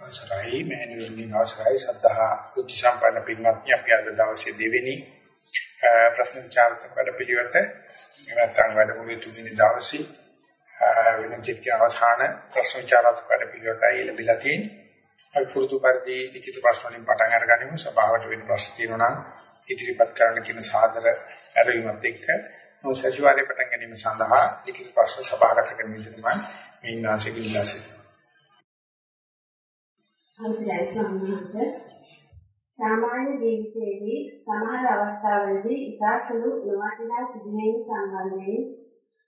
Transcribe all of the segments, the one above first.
අවසරයි මෑණියන්ගේ අවසරයි සද්ධා බුද්ධ සම්පන්න පින්වත්නි අපි අද දවසේ දෙවෙනි ප්‍රශ්න චාරිත්‍ර වැඩ පිළිවෙලට නැත්නම් වැඩමුළුවේ තුන්වෙනි දවසේ වෙන චිත්‍ය අවසාන ප්‍රශ්න චාරිත්‍ර වැඩ පිළිවෙලටයි ලැබිලා තියෙන්නේ. අපි පුරුදු පරිදි ලිඛිත ප්‍රශ්න වලින් පටන් අරගනිමු. සභාවට වෙන ප්‍රශ්න තියෙනවා නම් ඉදිරිපත් කරන්න කියන සාදර ඇරයුමත් එක්ක නෝ සතිವಾರයේ පටන් ගැනීම සඳහා ලිඛිත ප්‍රශ්න සභාගත කරන විදිහට මම මේ ඉන්නාසෙක ඉල්ලා සිටිනවා. අවසරයි ස්වාමීන් වහන්සේ සාමාන්‍ය ජීවිතයේදී සමහර අවස්ථාවලදී ඉතාසුළු නොවටිනා සිදුවීම් සම්බන්ධයෙන්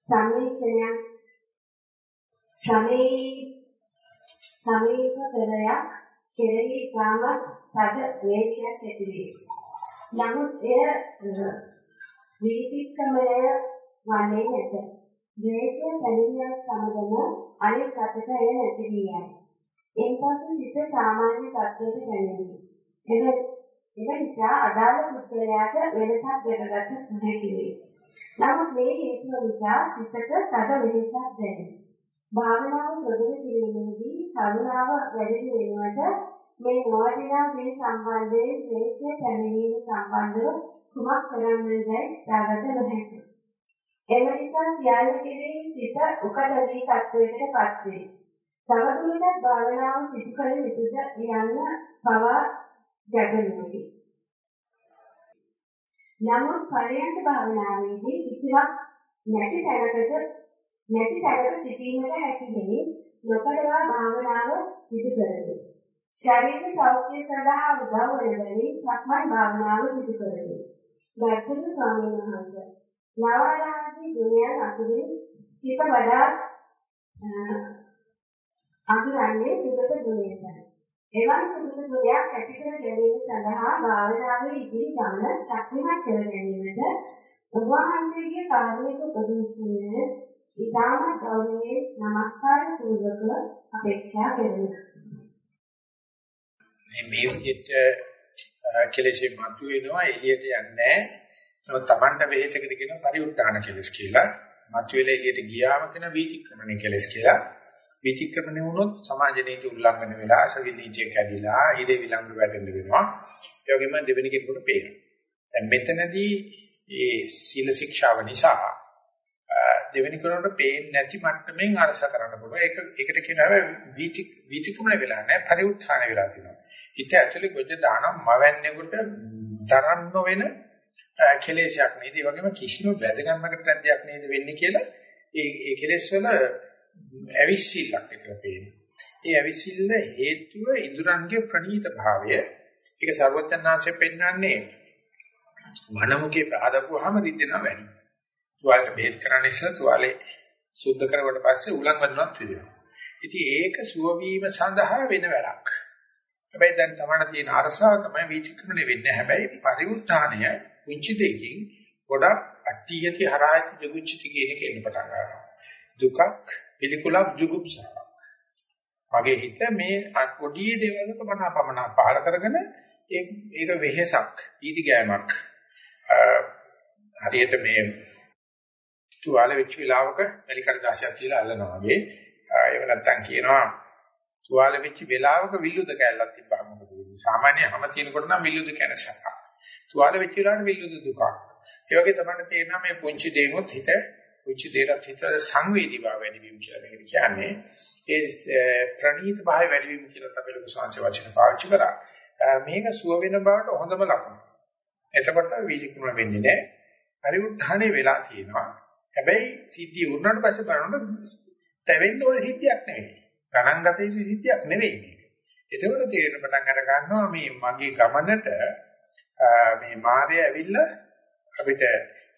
සම්මේෂණයක් සමේ සමීප පෙරයක් කෙරෙහි තාමත් තද ක්ලේශයක් ඇතිවේ. නමුත් එය වීතික්‍රමය වන්නේ නැත. ද්වේෂය පැමිණියක් සමගම අනෙක් අතට එය නැති වී යයි. එන්පසු සිත සාමාන්‍ය තත්ත්වයට පැමිණේ. එම එම නිසා අදාළ පුද්ගලයාට වෙනසක් දැකගත නොහැකි වේ. නමුත් මේ හේතුව නිසා සිතට තද වෙනසක් දැනේ. භාවනාව ප්‍රගුණ කිරීමේදී කරුණාව වැඩි වෙනවට මේ නොවටිනා දේ සම්බන්ධයෙන් ද්වේෂය පැමිණීම සම්බන්ධව කුමක් කරන්නදයි සිතාගත නොහැකිය. එම නිසා සියල්ල කෙරෙහි සිත උකටදී තත්වයකටපත් වේ. තවදුරටත් භාවනාව සිදු කළ යුතුද යන්න පවා ගැටලුවකි. නමුත් පරයන්ක භාවනාවේදී කිසිවක් නැති තැනකට නැති තැනක සිටීමට හැකි දෙමින් නොකඩවා භාවනාව සිදු කරමි. ශරීර සෞඛ්‍ය සඳහා උදව් වන බැවින් සක්මන් භාවනාව සිදු කරමි. ගරුතර ස්වාමීන් වහන්සේ නවාරාදී ගුණයන් අතුරින් සිත වඩා අඳුරන්නේ සුගත ගුණයටයි. එවන් සුගත ගුණයක් ඇති කර ගැනීම සඳහා භාවනාවේ ඉදිරි ගමන ශක්තිමත් කර ගැනීමට ඔබ වහන්සේගේ කාර්මික උපදේශනය ඉතාම ගෞරවයෙන් নমස්කාර පූර්වක අපේක්ෂා කරමි. මේ විදිහට කෙලෙසෙ මතුවෙනවා එළියට යන්නේ නැහැ. තමන්ට වෙහෙසකද කියන පරිඋත්තාන කෙලස් කියලා. මතුවෙලා එළියට ගියාම කියන වීතික්‍රමණය කෙලස් කියලා. විචක්‍රමණය වුණොත් සමාජ නීති උල්ලංඝන වෙලා අසවි නීතිය කැඩිලා හිරේ විලංගු වැටෙන්න වෙනවා. ඒ වගේම දෙවෙනි කෙනෙකුට පේනවා. දැන් මෙතනදී මේ සීල ශික්ෂාව නිසා දෙවෙනි කෙනෙකුට පේන්නේ නැති මට්ටමින් අරස කරන්න පුළුවන්. ඒක ඒකට කියනවා විචික විචක්‍රමණය වෙලා නැහැ පරිඋත්ථාන වෙලා තියෙනවා. හිත ඇතුලේ ගොජ දානම් මවන්නේකට තරම් නොවන කෙලෙසයක් නේද? ඒ වගේම කිසිම වැදගත්මකට දෙයක් නේද වෙන්නේ කියලා ඒ ඒ කෙලෙස් වල ඇවිස්සිල්ලක් විතර පේනවා. ඒ ඇවිස්සිල්ල හේතුව ඉඳුරන්ගේ ප්‍රණීත භාවය. ඒක ਸਰවඥාන්සේ පෙන්වන්නේ මනමුකේ පාදපුවාම රිදෙනවා වැඩි. තුවාලේ බෙහෙත් කරන්න ඉස්සෙල්ලා තුවාලේ සුද්ධ කරවට පස්සේ උලන් වදිනවත් රිදෙනවා. ඉතින් ඒක සුව වීම සඳහා වෙන වැඩක්. හැබැයි දැන් තමයි තියෙන අරසාව තමයි විචක්‍රමණය වෙන්නේ. හැබැයි පරිඋත්ථානය කුංචි දෙකින් ගොඩක් අට්ටියති හරායති ජගුච්චති කියන එක එන්න පටන් ගන්නවා. දුකක් පිළිකුලක් ජුගුප්සාවක්. මගේ හිත මේ පොඩි දේවල්වල මනාපමනා පහල කරගෙන ඒක ඒක වෙහෙසක්, ඊටි ගෑමක්. හරියට මේ තුවාල වෙච්ච වෙලාවක වැලි කඩදාසියක් තියලා අල්ලනවා වගේ. ඒව නැත්තම් කියනවා තුවාල වෙච්ච වෙලාවක විල්ලුද කැල්ලක් තිබ්බම මොකද වෙන්නේ? සාමාන්‍ය හැම තිනකොට නම් විල්ලුද කියන සැපක්. තුවාල වෙච්ච වෙලාවට විල්ලුද දුකක්. ඒ වගේ තමයි තේරෙනවා මේ පුංචි දේනොත් හිත උච්ච දේරත් හිත සංවේදී බව වැඩි වීම කියලා මේකට කියන්නේ. ඒ ප්‍රණීත භාවය වැඩි වීම කියලා තමයි ලොකු සංච වචන පාවිච්චි කරා. මේක සුව වෙන බවට හොඳම ලකුණ. එතකොට වීජිකුණ වෙන්නේ නැහැ. පරිඋත්ථානේ වෙලා තියෙනවා. හැබැයි සිද්ධිය වුණාට පස්සේ බලනකොට තැවෙන්න ඕන සිද්ධියක් නෙවෙයි. ගණන් ගත යුතු සිද්ධියක් නෙවෙයි මේක. එතකොට තේරෙන පටන් අර ගන්නවා මේ මගේ ගමනට මේ මායя ඇවිල්ලා අපිට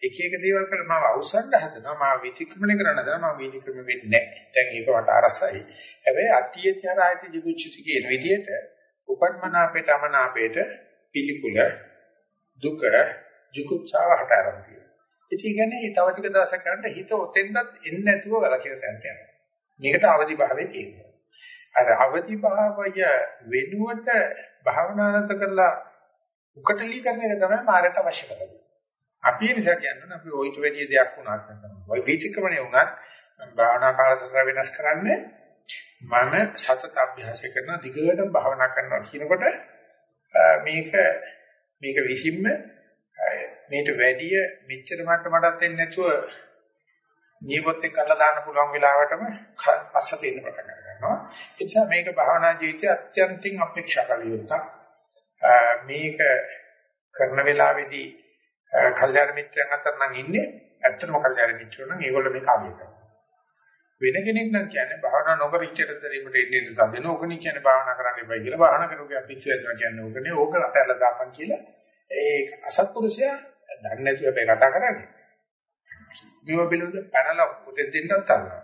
එක එක දේවල් කරලා මාව අවසන්ඩ හදනවා මාව විතික්‍රමණය කරන්න හදනවා මාව විතික්‍රම වෙන්නේ නැහැ. දැන් ඒක වට අරසයි. හැබැයි අට්ටිය තියරායිති ජිගුච්චති කියන විදිහට උපන්මනාපේට අමනාපේට පිළිකුල දුක ජුකුච්චාව හට ආරම්භ තියෙනවා. ඉතින් කියන්නේ තව ටික දවසක් යනකොට හිත ඔතෙන්වත් එන්නේ නැතුව වලකින තැනට යනවා. මේකට අවදි භාවයේ තියෙනවා. අර අවදි භාවය වෙනුවට භාවනානත කරලා උකටලී කරන එක තමයි මාරට අවශ්‍ය කරන්නේ. අපි ඒ නිසා කියන්නේ අපි ඔයිට වැඩි දෙයක් වුණත් නැත්නම් ඔය වීතික්‍රමණය වුණත් භාවනා කාලසටහන වෙනස් කරන්නේ මම සතත අභ්‍යාස කරන දිගට භාවනා කරනවා කියනකොට මේක මේක විසින්ම මේට වැඩිය මෙච්චර මට්ටමටත් එන්නේ නැතුව නියපොත් එක්ක අල්ල දාන්න පුළුවන් වෙලාවටම පස්සට එන්න පටන් ගන්නවා. ඒ නිසා මේක භාවනා ජීවිතයේ අත්‍යන්තින් අපේක්ෂා කළ යුත්තක්. මේක කරන වෙලාවේදී කල්යාණ මිත්‍රයන් අතර නම් ඉන්නේ ඇත්තටම කල්යාණ මිත්‍රයෝ නම් ඒගොල්ලෝ මේක අගය කරනවා. වෙන කෙනෙක් නම් කියන්නේ භාවනා නොකර ඉච්ඡට දරීමට එන්නේ තදෙන ඕකනේ කියන්නේ භාවනා කරන්න එපයි කියලා භාවනා කරුවා පිස්සු වෙනවා කියන්නේ ඕකනේ ඕක අතහැරලා දාපන් කියලා ඒ අසත්පුරුෂයා දන්නේ නැතුව හැබැයි කතා කරන්නේ. මේව පිළිබඳ පැනලා උදෙන් දෙන්නත් හදනවා.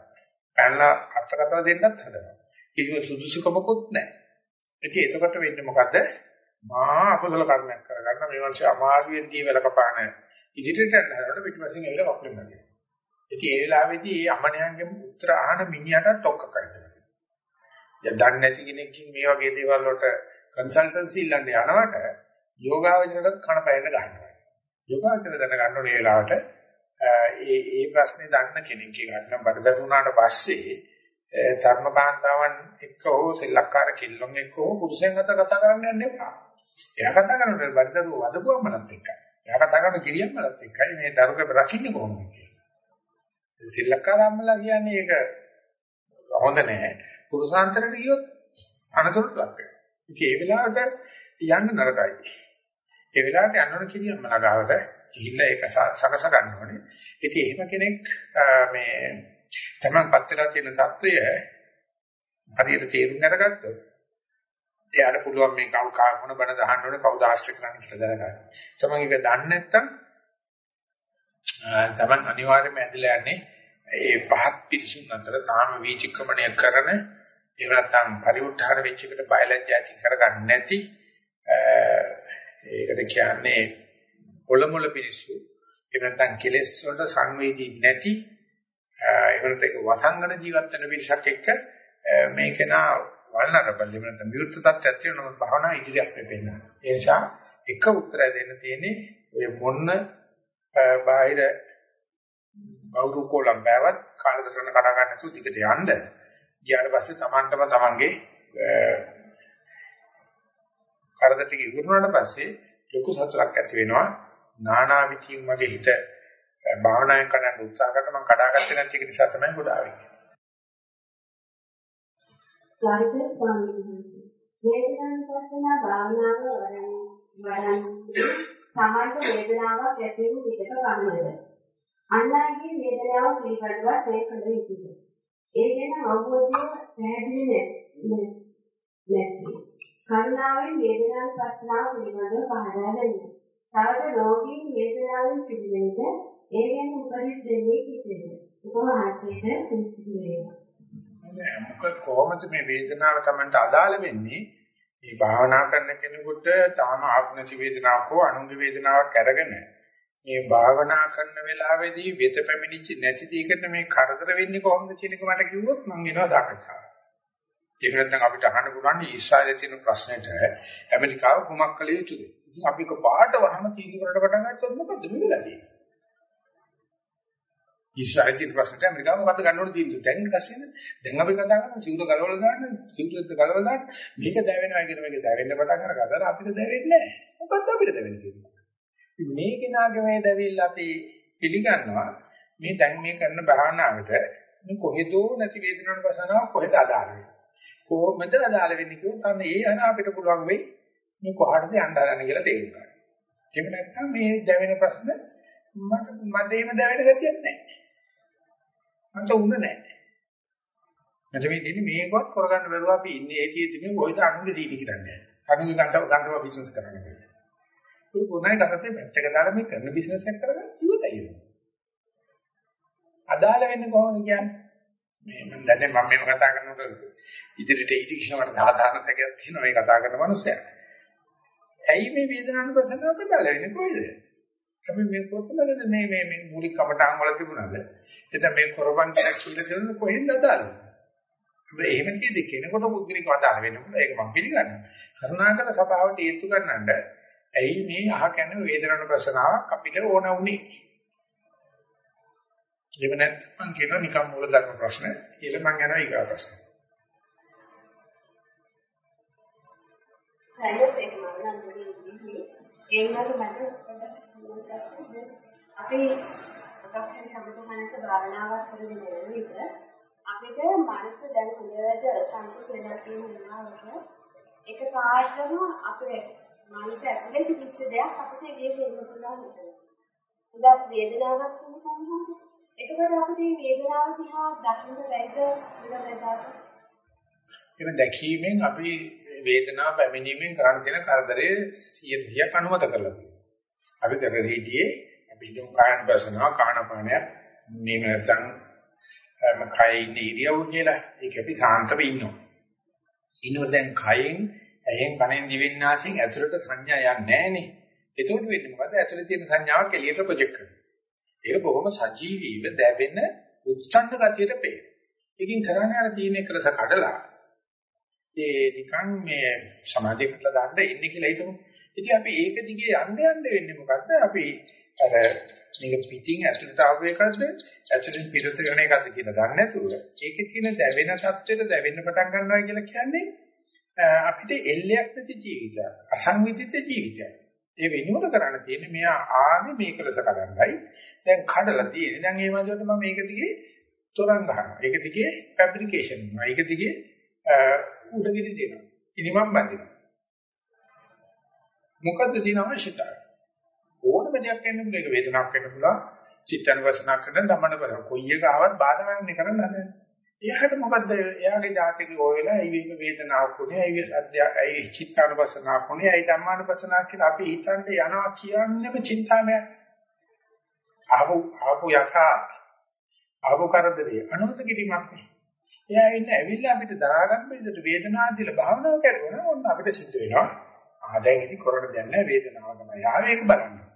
පැනලා අර්ථකථන දෙන්නත් හදනවා. කිසිම සුදුසුකමකුත් නැහැ. ඉතින් එතකොට වෙන්නේ මොකද? මා අකුසල කර්මයක් කරගන්න මේ වන්සේ අමාරුවෙන් දී වෙල කපාන ඉදිරියට යන හැරෙන්න පිටිපස්සෙන් ඇවිල්ලා වක්ලෙන්න ගන්නවා. ඉතින් ඒ වෙලාවේදී මේ අමනයන්ගේ උත්තර අහන මිනිහට ටොක්ක කරනවා. දැන් දන්නේ නැති කෙනෙක්කින් මේ වගේ දේවල් වලට කන්සල්ටන්සි ඉල්ලන්න යනවට යෝගාවචරයට කන පැයෙන්න ගන්නවා. යෝගාවචර දැනගන්න ඕනේ වෙලාවට ඒ ඒ ප්‍රශ්නේ දන්න කෙනෙක් ගන්න බඩදරු වුණාට පස්සේ ධර්මකාන්තාවන් එක්ක හෝ සෙල්ලක්කාර කිල්ලොන් එක්ක හෝ පුරුෂයන් අතර කතා කරන්න යන්න එපා. එයා කතා කරනකොට බඩදරුව වදපුවම මලත් එක්කයි. එයා කතා කරන කිරියම් මලත් එක්කයි මේ දරුක රකින්නේ කොහොමද කියලා. සිල්ලකාරම්මලා කියන්නේ ඒක හොඳ නෑ. පුරුසාන්තරට ගියොත් අනතුරට ලක් වෙනවා. ඉතින් ඒ වෙලාවට යන්න නරකයි. ඒ වෙලාවට යන්න ඕන කිරියම් මලගාවට ගිහිල්ලා ඒක සකස ගන්න ඕනේ. ඉතින් එහෙම කෙනෙක් මේ තමන් පත් වෙලා තියෙන தত্ত্বය හරියට තේරුම් අරගත්තොත් එයාට පුළුවන් මේ කව මොන බණ දහන්න ඕනේ කවුද ආශ්‍රය කරන්න කියලා දැනගන්න. තමන් ඒක දන්නේ නැත්නම් තමන් අනිවාර්යයෙන්ම ඇදලා යන්නේ ඒ පහත් පිරිසුන් අතර තාම වීචක්‍රමණය කරන එහෙම නැත්නම් පරිඋත්ථාන වෙච්ච එකට බයලජ්ජා ඇති කරගන්න නැති ඒකට කියන්නේ කොළමොළ පිරිසු එහෙම නැත්නම් කෙලෙස් වලට සංවේදී නැති එහෙම නැත්නම් වසංගන ජීවත් වෙන පිරිසක් එක්ක මේක නා වල්නරබල් එහෙම නැත්නම් විරුද්ධ තත්ත්වයක් තියෙනවා නම් භාවනා ඉදිරියට වෙන්න. ඒ නිසා එක උත්තරය දෙන්න තියෙන්නේ ඔය මොන්න බාහිර බෞරු කොලම් බෑවත් කාලසටහන කඩා ගන්න නැතුව දිගට යන්න. ගියාට පස්සේ Tamanටම Tamanගේ කරදර ටික ඉවරුනාට පස්සේ ලොකු සතුටක් ඇති වෙනවා. නානා විචින් මගේ හිත භාවනායෙන් කරන්න උත්සාහ කරලා මම කඩාගත්තේ නැති එක නිසා තමයි ගොඩ ආවේ. ගාරිත ස්වාමීන් වහන්සේ වේදනානුපස්සන භාවනාව වඩන වඩන සමන්ත වේදනාවක් ඇති වූ විදක පමණද අන්නාගේ වේදනාව පිළිබඳව තේ කළ යුතුද ඒ ගැන අවබෝධය පැහැදිලි නැත්නම් කරුණාවෙන් වේදනානුපස්සනාව පිළිබඳව පහදා දෙන්න. තවද රෝගීන් වේදනාවෙන් සිදුවෙනද ඒ ගැන උපදෙස් දෙන්නේ කෙසේද? උපවාසයට පිළිසිදු වේවා. මොකද කොහොමද මේ වේදනාව Tamanට අදාළ වෙන්නේ? මේ භාවනා කරන කෙනෙකුට තාම ආත්මචි වේදනාවක් හෝ අනුංග වේදනාවක් අරගෙන මේ භාවනා කරන වෙලාවේදී වෙත පැමිණිච්ච නැති දෙයකට මේ කරදර වෙන්නේ කොහොමද කියන එක මට කිව්වොත් මම වෙනවා දායකතාව. ඒක නැත්නම් අපිට අහන්න පුළුවන් ඊශ්‍රායලයේ තියෙන ප්‍රශ්නෙට ඇමරිකාව කුමක් කළ යුතුද? ඉතින් අපි කපාට වහම තීන්දුව කරලා පටන් ගත්තොත් මොකද මේ වෙලා තියෙන්නේ? ඊශ්‍රායලයේ ප්‍රශ්නට ඇමරිකාව මොකද්ද ගන්න ඕන තීන්දුව? දැන් දැසින දැන් අපි කතා කරනවා සිවුර ගලවලා දාන්න, සිවුරෙත් ගලවලා දාන්න. මේක දැවෙනවා කියන මේක දැවෙන්න පටන් අරගත්තා අපිට දැවෙන්නේ නැහැ. මොකද්ද අපිට දැවෙන්නේ කියන්නේ? ඉතින් මේ කෙනාගේ මේ දැවිල්ල අපි පිළිගන්නවා. මේ දැන් මේ කරන භාවනාවට මේ කොහෙදෝ නැති වේදනාවක් වසනාව කොහෙද අදාළ වෙන්නේ? කොහොමද අදාළ වෙන්නේ කියොත් අන්න ඒ අන අපිට පුළුවන් වෙයි මේ කොහටද යන්න හදන්නේ කියලා තේරුම් ගන්න. එහෙම නැත්නම් මේ දැවෙන ප්‍රශ්න මට මට එහෙම දැවෙන ගතියක් නැහැ. මට උන නැහැ. මට මේ තියෙන්නේ මේකවත් කරගන්න බැරුව අපි ඉන්නේ ඒ තියෙදි මේ කොයිද අනුගේ සීටි කියන්නේ. අනුගේ ගන්ටව ගන්ටව බිස්නස් කරන්නේ. ඒ කොනයි ගතේ පැත්තක දාලා මේ කරන බිස්නස් එක කරගන්න ඉවතයි. අදාළ වෙන්නේ කොහොමද කියන්නේ? මේ මම දැන්නේ මම මේව කතා කරනකොට ඉදිරියට ඉති කියලා මට දාදාන තැකයක් තියෙනවා මේ කතා කරන මනුස්සයා. ඇයි මේ වේදනානුපසනාව කතා වෙන්නේ කොයිද? අපි මේ කොතනද මේ මේ මේ මූලික කමටහන් වල තිබුණාද? එතන මේ කරපන් කියලා කියලා දෙන කොහෙන්ද අදාළද? මේ එහෙම කිය දෙක කෙනෙකුට පුද්ගලිකව අදාළ වෙනකොට ඒක මම පිළිගන්නවා. කරුණාකර සභාවට හේතු ගන්නണ്ട. ඇයි මේ අහගෙන වේදනන ප්‍රශ්නාවක් අපිට ඕන වුනේ? ඊව නැත්නම් මම කියනවා නිකම් මූල ධර්ම ප්‍රශ්න. ඊළඟ මම යනවා ඊගා ප්‍රශ්න. සයන්ස් එකම නම් දෙන්නේ. ඒගොල්ලෝ මට අපේ මොකක් හරි සම්පූර්ණක භාවනාවක් කරගෙන යන විට අපිට මනස දැන් හොඳට සංසුත් වෙලා තියෙනවා එක පාඩම අපේ මනස ඇතුලේ තිබිච්ච දෙයක් අපිට එළියට එන්න පුළුවන් හිතෙනවා. උදා වේදනාවක් වෙන සම්බන්ධ. ඒකවල අපිට මේ වේදනාව දිහා දකින්න බැයිද කියලා එම දැකීමෙන් අපි වේදනාව පැමිණීමෙන් කරන්න තියෙන කරදරේ 100ක් අනුමත කරලා තියෙනවා. අපි කරේ හිටියේ අපි හිතමු කායන බසනවා කාණපානයක් මේ නැත්නම් කයි ඉන්න ඉරියව් කියලා. ඒක අපි සාන්තව ඉන්නවා. ඉන්නෝ දැන් කයෙන් ඇහෙන් කනෙන් දිවෙන් නාසයෙන් ඇතුළට සංඥා යන්නේ නැහනේ. එතකොට වෙන්නේ මොකද? ඇතුළේ තියෙන සංඥාවක් එළියට ප්‍රොජෙක්ට් කරනවා. ඒක බොහොම සජීවීව දැවෙන උත්සන්න ගතියට පේන. ඒකින් කරන්නේ අර තියෙන එකලස කඩලා ඒ නිකන් මේ සමාධිය කරලා දාන්න ඉන්නේ කියලා හිතමු. ඉතින් අපි ඒක දිගේ යන්න යන්න වෙන්නේ මොකද්ද? අපි අර මේක පිටින් ඇතුළට ආව එකක්ද ඇතුළෙන් පිටට යන එකක්ද කියලා දන්නේ නැතුව ඒකේ තියෙන දැවෙන தත්වෙට දැවෙන්න පටන් ගන්නවා කියලා කියන්නේ අපිට එල්ලයක් නැති ජීවිතයක් අසංවිධිත ජීවිතයක්. ඒ වෙනුවට කරන්න තියෙන්නේ මෙයා ආන්නේ මේකලස කරන්නයි. දැන් කඩලා තියෙන්නේ. දැන් මේ වගේ මම මේක දිගේ තොරන් ගන්නවා. ඒක දිගේ ෆැබ්‍රිකේෂන් කරනවා. ඒක දිගේ උඩගිනි දෙනවා. ඉනිමම් බඳිනවා. මොකද්ද තියෙන අවශ්‍යතාවය? ඕනම දෙයක් වෙන්න පුළුවන්. ඒක වේදනාවක් වෙන්න පුළුවන්. චිත්තනවසනාවක් කරන ධමන බලන. කොයි එක ආවත් බාධා වෙන්නේ කරන්න හදන්නේ. එයාට මොකද්ද? එයාගේ ජාතික ඕයලා ඇයි මේ වේදනාවක් උනේ? ඇයි සද්දයක්? ඇයි චිත්තානුපසනාවක් උනේ? ඇයි ධම්මානුපසනාවක් කියලා අපි හිතන්නේ යනවා කියන්නේම චින්තාමය. ආපු ආපු යකා ආපු කරදරේ අනුමත කිරීමක් නේ. එයා ඉන්නේ ඇවිල්ලා අපිට දරා ගන්න බැරිද වේදනාව දිලා භාවනාව කරනවා. ඕන්න අපිට සිද්ධ වෙනවා. ආ දැන් ඉතින් කරණ දැන් නැහැ වේදනාව තමයි. ආවේ ඒක බලන්න.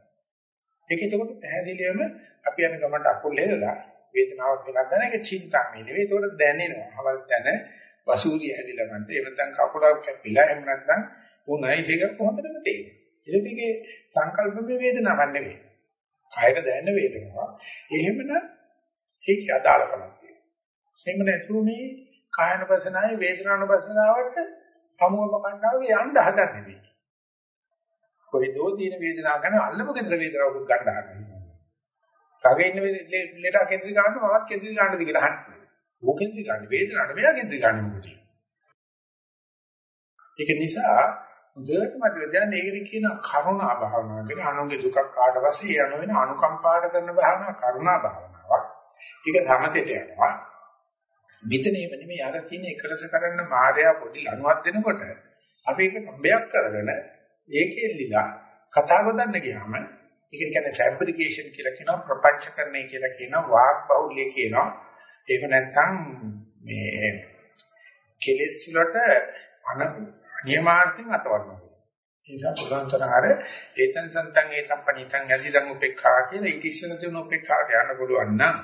ඒක එතකොට පැහැදිලිවම අපි යන ගමන්ට අකුල් හෙලලා වේදනාවක් වෙනක් දැන ඒක චින්තාමය නෙවෙයි. ඒකට දැනෙනවා. අවල් දැන වසූරිය හැදිලා ගන්න. එහෙම නැත්නම් කකුලක් කැපිලා එහෙම නැත්නම් උණයි ඒක කොහොමදම තේරෙන්නේ. ඒකේ සංකල්පමය වේදනාවක් නෙවෙයි. කායක දැනෙන වේදනාවක්. එහෙමනම් ඒක අදාළකමක් තියෙනවා. එහෙම නැතුව මේ කායනපසනාවේ වේදනානුපසනාවට සමුව පකන්නාවේ යන්න හදන්නේ නෙවෙයි. කොයිදෝ තියෙන වේදනාව ගැන අල්ලපු කේන්ද්‍ර වේදනාවකුත් ගන්න හදනවා. තගේ ඉන්න ලේටා කේන්ද්‍ර ගන්න මමත් කේන්ද්‍ර ගන්නද කියලා අහන්නේ. ඕකෙන්ද ගන්න වේදනාවට මෙයා කේන්ද්‍ර ගන්න මොකද? ඒක නිසා හොඳට මතක තියාගන්න ඒකද කියන කරුණා භාවනාව කියන අනුන්ගේ දුකක් කාට පස්සේ ඒ අනුව වෙන අනුකම්පාට කරන භාවනාව කරුණා භාවනාවක්. ඒක සමතේට යනවා. මෙතන එහෙම නෙමෙයි අර තියෙන එකලස කරන්න මායя පොඩි ලණුවක් දෙනකොට අපි ඒක කම්බයක් කරගෙන ඒකෙල්ලිලා කතා ගොඩන්න ගියාම ඒක කියන්නේ ෆැබ්‍රිකේෂන් කියලා කියනවා ප්‍රපංචකරණය කියලා කියනවා වාග් බහුල්‍ය කියනවා. එහෙම නැත්නම් මේ කෙලෙස් වලට අනියමාර්ථයෙන් අතවරනවා ඒ නිසා පුරාන්තරාර ඒතන් සන්තන් ඒතම් පණිතන් යදිදම් උපේක්ඛා කියන ඉතිස්සන තුන උපේක්ඛාට යන්න පුළුවන් නම්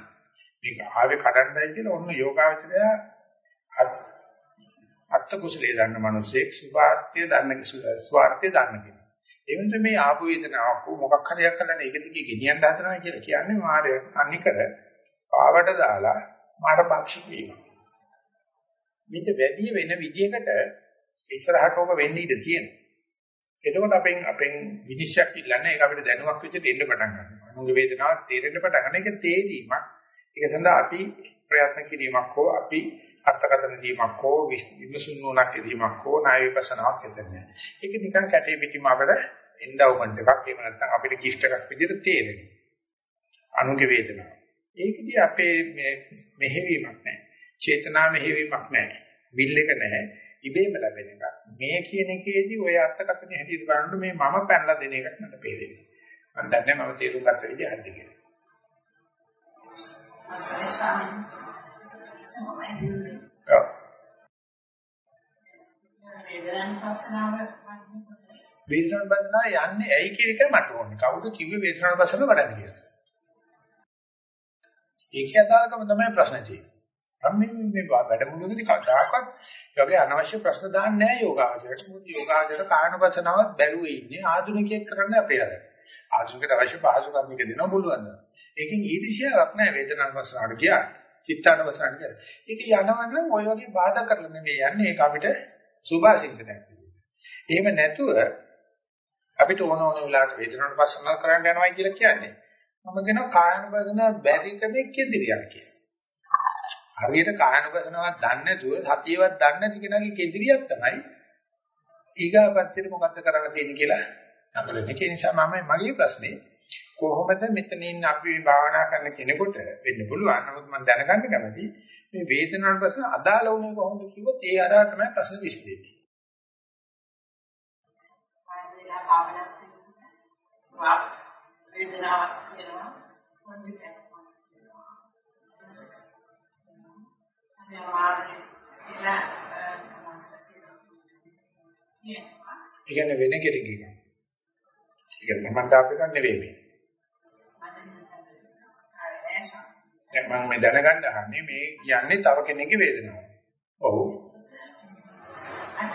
මේක ආවේ කඩන්නයි කියලා ඔන්න යෝගාවචරය අත්ත කුසලයේ දන්න මිනිස්සෙක් සුභාස්තිය දන්න ස්වార్థය දන්න කෙනෙක්. ඒ වෙනද මේ ආපු වේදනාවක් මොකක් හරි යකලන ඒක දිගේ ගෙනියන්න හදනවා කියලා කියන්නේ මායයට තනි කර පාවට දාලා මාර පාක්ෂික වීම. මේක වැඩි වෙන විදිහකට ඉස්සරහට ඕක වෙන්න ඉඩ තියෙනවා. එතකොට අපෙන් අපෙන් විනිශ්චයක් ඉල්ලන්නේ ඒක අපිට දැනුවක් විදිහට එන්න පටන් ගන්නවා. අනුගේ වේදනාවක් තේරෙන්න පටන් ගන්න එක තේරීමක්. ඒක සඳහා අපි ප්‍රයත්න කිරීමක් හෝ අපි අර්ථකථන දීමක් හෝ විමසුම් නොනක් කිරීමක් හෝ ණය විපස්සනාවක් ඇතන්නේ. ඒක නිකන් කැටේ පිටිම අපිට එන්ඩාවමන්ට් එකක් එහෙම නැත්නම් අපිට ගිෆ්ට් එකක් විදිහට තේරෙනවා. අනුගේ වේදනාව. ඒකදී අපේ මේ මෙහෙවීමක් නැහැ. චේතනා මෙහෙවීමක් නැහැ. බිල් එක නැහැ. ඉබේම ලැබෙන එකක්. මේ කියන එකේදී ඔය අර්ථකථන හැටියට බලනකොට මේ මම පැනලා දෙන එකක් මට පේන්නේ. මම දන්නේ මම තේරුම් ගත්ත විදිහ හරිද කියලා. අසරේ ස්වාමීන් වහන්සේ වේදනාන් පස්සනාව වේදනාන් බඳනා යන්නේ ඇයි කියන එක මට ඕනේ. කවුද කිව්වේ වේදනාන් පස්සන වඩන්න කියලා. ඒකේ අදාළකම තමයි ප්‍රශ්න තියෙන්නේ. මම මේ වැඩමුළුවේදී කවදාකවත් ඒ වගේ අනවශ්‍ය ප්‍රශ්න දාන්නේ නැහැ යෝගාචරයට. මොකද යෝගාචර කායනපසනාවත් බැලුවේ ඉන්නේ ආධුනිකයෙක් කරන්න අපේ අර. ආධුනිකයට අවශ්‍ය පහසුකම් එක දෙනවා පුළුවන්. ඒකෙන් ඊදිශාවක් නැහැ වේදනාන්පසනාවට ගියා. චිත්තානපසනාවට ගියා. ඒක යනවා නම් ওই වගේ බාධා කරලා නෙමෙයි යන්නේ. ඒක අපිට සුභාසින්චනයක් විදිහට. එහෙම නැතුව අපිට ඕන ඕන වෙලාවට වේදනාවට පස්සන කරන්න යනවා කියලා කියන්නේ. මම කියන කායනුපසන බැරිකමේ කෙදිරියක් කියලා. හරියට කායනුපසනාවක් දන්නේ නැතුව සතියවත් දන්නේ නැති කෙනාගේ කෙදිරියක් තමයි ඊගාපත්‍යෙට මොකද්ද කරන්න තියෙන්නේ කියලා අපලන ඒක නිසා මම මගේ ප්‍රශ්නේ කොහොමද මෙතන ඉන්න අපි භාවනා කරන කෙනෙකුට වෙන්න පුළුවන්. නමුත් මම දැනගන්න කැමති මේ වේදනාවට ප්‍රශ්න අදාළ වුණේ කොහොමද කිව්වොත් ඒ අරහා තමයි ප්‍රශ්න විසඳෙන්නේ. ඒ කියන්නේ වෙන කෙනෙක් එක. ඒ කියන්නේ මම තාප්පේ ගන්න නෙවෙයි මේ. මම මේ දැනගන්න අහන්නේ මේ කියන්නේ තව කෙනෙක්ගේ වේදනාව. ඔව්. අද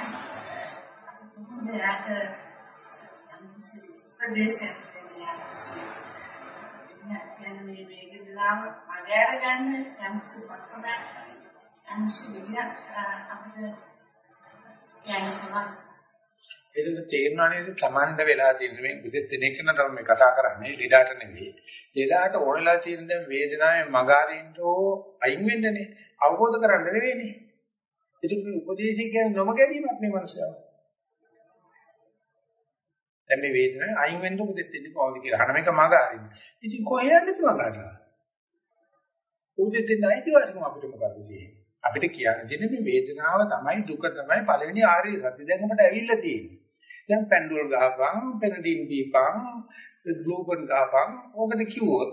ප්‍රදේශයක් කියන්නේ මේ වේදනාව මගහැර ගන්න යම් සුපක්‍රම යම් විදියක් අපිට කියන්න පුළුවන්. ඒක තේරෙනවා නේද? Tamanda වෙලා තියෙන මේ විදෙස් දිනක නතර මේ කතා කරන්නේ ලීඩාට නෙවෙයි. ලීඩාට ඕනලා තියෙන දැන් වේදනාවේ මගහරින්න ඕ අයින් වෙන්නනේ. අවබෝධ කරගන්න නෙවෙයිනේ. ඒක උපදේශය කියන්නේ නොම ගැනීමක් නේ මනුස්සයා. දැන් මේ වේදනාව අයින් වෙන්න උදෙස් දෙන්නේ කොහොමද කියලා අහන මේක මග අරින්න. ඉතින් කොහෙන්ද තුම ගන්නවා? උදෙස් දෙන්න අයිතිවාසිකම අපිට මොකද්ද තියෙන්නේ? අපිට කියන්න තියෙන්නේ මේ වේදනාව තමයි දුක තමයි පළවෙනි ආර්ය සත්‍ය දැන් අපිට ඇවිල්ලා තියෙන්නේ. දැන් පැන්ඩෝල් ගහපන්, පෙනඩින් දීපන්, ග්ලූකන් ගහපන්, ඕකද කිව්වොත්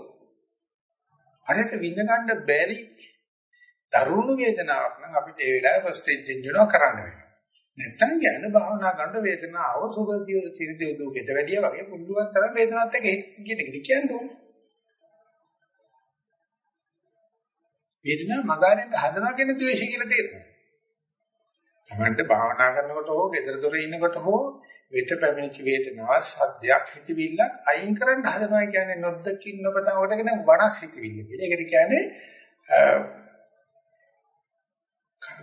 අරට විඳ ගන්න බැරි දරුණු වේදනාවක් නම් අපිට ඒ වෙලාවේ ෆස්ට් එඩ් දෙන්න කරන්න වෙනවා. නැත්නම් ගැන භාවනා කරනකොට වේදනාව සුගතිය චිරිතේ දුකෙට වැඩිය වගේ පුළුවන් තරම් වේදනාවත් එක්ක කියන එකද කියන්නේ ඕනේ. වේදනාව මගාරින්න හදනවා කියන ද්වේෂය කියලා තේරෙනවා. තමන්ට භාවනා කරනකොට හෝ ගෙදර දොර ඉන්නකොට හෝ වෙත පැමිණිච්ච වේදනාව සද්දයක් හිතවිල්ලක් අයින් කරන්න හදනවා කියන්නේ නොදකින් නොපතවට කියන වනස් හිතවිල්ල කියලා. ඒකට කියන්නේ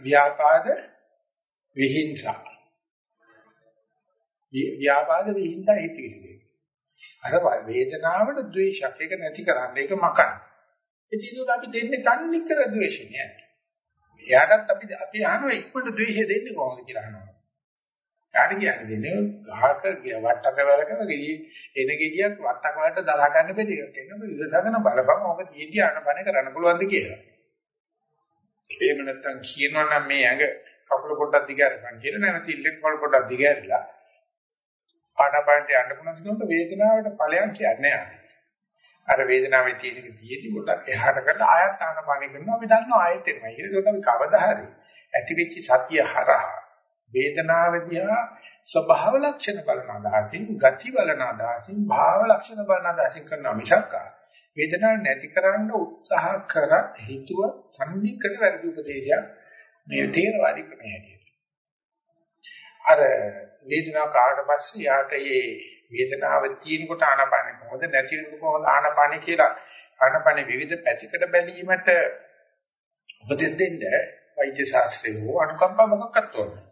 ව්‍යාපාද විහිංසා. ව්‍යාපාද විහිංසා හිතවිලි. අර වේදනාවට ද්වේෂයක් ඒක නැති කරන්න ඒක මකන්න. ඒක අපි දෙන්නේ තන්නේ කර ද්වේෂ නෑ. එයාටත් අපි අපි අහනවා ඉක්මනට ද්වේෂය දෙන්නේ කොහොමද කියලා අහනවා. යාට කියන්නේ ගහක වට්ටක වලක ගෙඩි එන ගෙඩියක් වට්ටක වලට දරා ගන්න බැරි එකක්. එන්න ඉවසගෙන බලපන් ඕක දීදී ආනපන කරන්න පුළුවන්ද කියලා. එහෙම නැත්නම් කියනවා නම් මේ ඇඟ කකුල පොඩ්ඩක් දිගහැරපන් කියලා නැත්නම් ඉල්ලෙන් කකුල පොඩ්ඩක් දිගහැරලා ආනපනට යන්න පුළුවන් කෙනෙකුට වේදනාවට ඵලයන් කියන්නේ නැහැ. අර වේදනාවේ තියෙන එක තියෙදි පොඩ්ඩක් එහාට කරලා ආයත් ආනපන කරනවා අපි දන්නවා ආයෙත් එනවා. ඒකට අපි කවදා හරි ඇති වෙච්ච සතිය හරහා වේදනාවදියා ස්වභාව ලක්ෂණ බලන අදහසින් ගති බලන අදහසින් භාව ලක්ෂණ බලන අදහසින් කරන මිසක් වේදනාව නැති කරන්න උත්සාහ කරත් හිතුව සම්නික්කන වැරදි උපදේශයක් මේ තේරවාදී ක්‍රමය හැටියට. අර වේදනාව කාට පස්සේ යාට මේ වේදනාව තියෙනකොට ආනපානෙ කොහොමද නැති වෙනකොට කොහොමද ආනපානෙ කියලා ආනපානෙ විවිධ පැතිකඩ බැලීමට උපදෙස් දෙන්න වෛද්‍ය ශාස්ත්‍රයේ අනුකම්පා මොකක්වත් ඕනේ.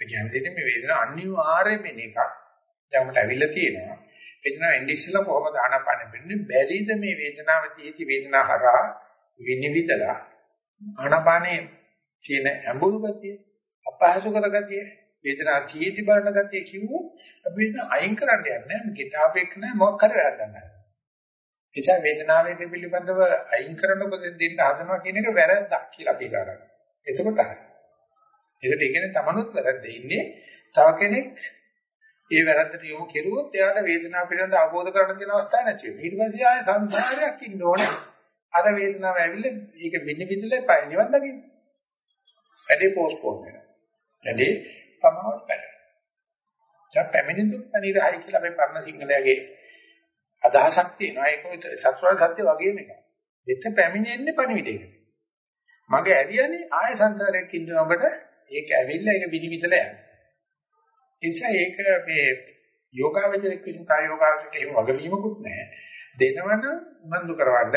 ඒ කියන්නේ මේ වේදනාව අනිවාර්යයෙන්ම එකක්. දැන් උඹට ඇවිල්ලා තියෙනවා. වේදනාව එන්නේ ඉස්සෙල්ලා කොහොමද ආනපානෙ වෙන්නේ? බැරිද මේ වේදනාව තියෙති වේදනාව හරහා විනිවිදලා ආනපානේ තියෙන ඇඹුල් ගතිය, අපහසු කර ගතිය, වේදනාව තියෙදි බලන ගතිය කිව්වොත් අපි වෙන අයින් කරන්න යන්නේ නැහැ. කිතාපෙක නෑ මොකක් හරි වැඩක් ගන්නවා. එනිසා වේදනාවේ පිළිබඳව අයින් කරන උපදෙස් දෙන්න හදනවා කියන එක වැරද්දක් කියලා අපි කරන්නේ. එතකොට හරි. ඒකට ඒ කියන්නේ තමනුත් වැරද්ද ඉන්නේ. තව කෙනෙක් ඒ වැරද්දට යොමු කෙරුවොත් එයාට වේදනාව පිළිබඳව අවබෝධ කරගන්න තියෙන අවස්ථාවක් නැති වෙනවා. ඊට පස්සේ ආය සංසාරයක් ඉන්න ඕනේ. අර වේදනාව ඇවිල්ලා ඒක වෙන්න විදිහට පය නිවන් දකින්න. වැඩේ පෝස්ට්පෝන් වෙනවා. වැඩේ තමවට පැනනවා. දැන් පැමිණි දුක් අනිරහයි කියලා අපි පරණ සිංහලයේ අදහසක් තියෙනවා. ඒක චතුරාර්ය සත්‍ය වගේම එකක්. දෙත පැමිණෙන්නේ පණිවිඩයකට. මගේ ඇරියනේ ආය සංසාරයක් ඉන්නකොට ඒක ඇවිල්ලා ඒක විනිවිදලා යනවා. ඒ නිසා ඒක මේ යෝගාවචරයක් විසින් කාය යෝගාවචරයට එහෙම වගවීමකුත් නැහැ. දෙනවන උනන්දු කරවන්න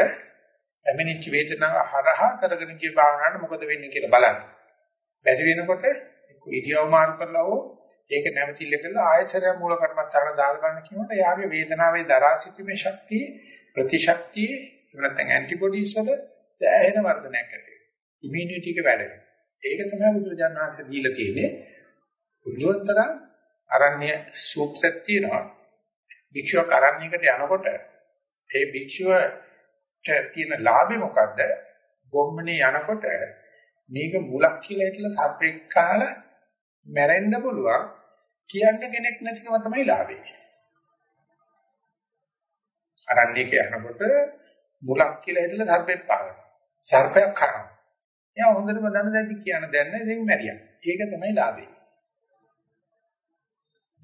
පැමිණිච්ච වේදනාව හරහා කරගෙන ගිය භාවනාවට මොකද වෙන්නේ කියලා බලන්න. බැරි වෙනකොට ඉරියව් මාරු කරලා හෝ ඒක නැවතිල්ල කරලා ආයතනය මූල කර්මත්තාන දාලා ගන්න කියනකොට එයාගේ වේදනාවේ දරා සිටීමේ ශක්තිය ප්‍රතිශක්තිය නැත්නම් ඇන්ටිබොඩීස් වල දැහැෙන වර්ධනයක් ඇති වෙනවා. ඉමුනිටි එක වැඩ වෙනවා. ඒක තමයි බුදුරජාණන් වහන්සේ දීලා තියෙන්නේ. බුදුන්තර අරණ්‍ය සූත්‍රයක් තියෙනවා. භික්ෂුවක් අරණ්‍යයකට යනකොට ඒ භික්ෂුවට තියෙන ලාභේ මොකද්ද? ගොම්මනේ යනකොට මේක මුලක් කියලා හිතලා සර්පෙක් කාලා මැරෙන්න පුළුවන් කියන්න කෙනෙක් නැතිකම තමයි ලාභේ. අරණ්‍යයක යනකොට මුලක් කියලා හිතලා සර්පෙක් පාගනවා. සර්පයක් කරනවා. එයා හොඳටම දන්න දැති කියන දැන් නෑ ඉතින් මැරියා. ඒක තමයි ලාභේ.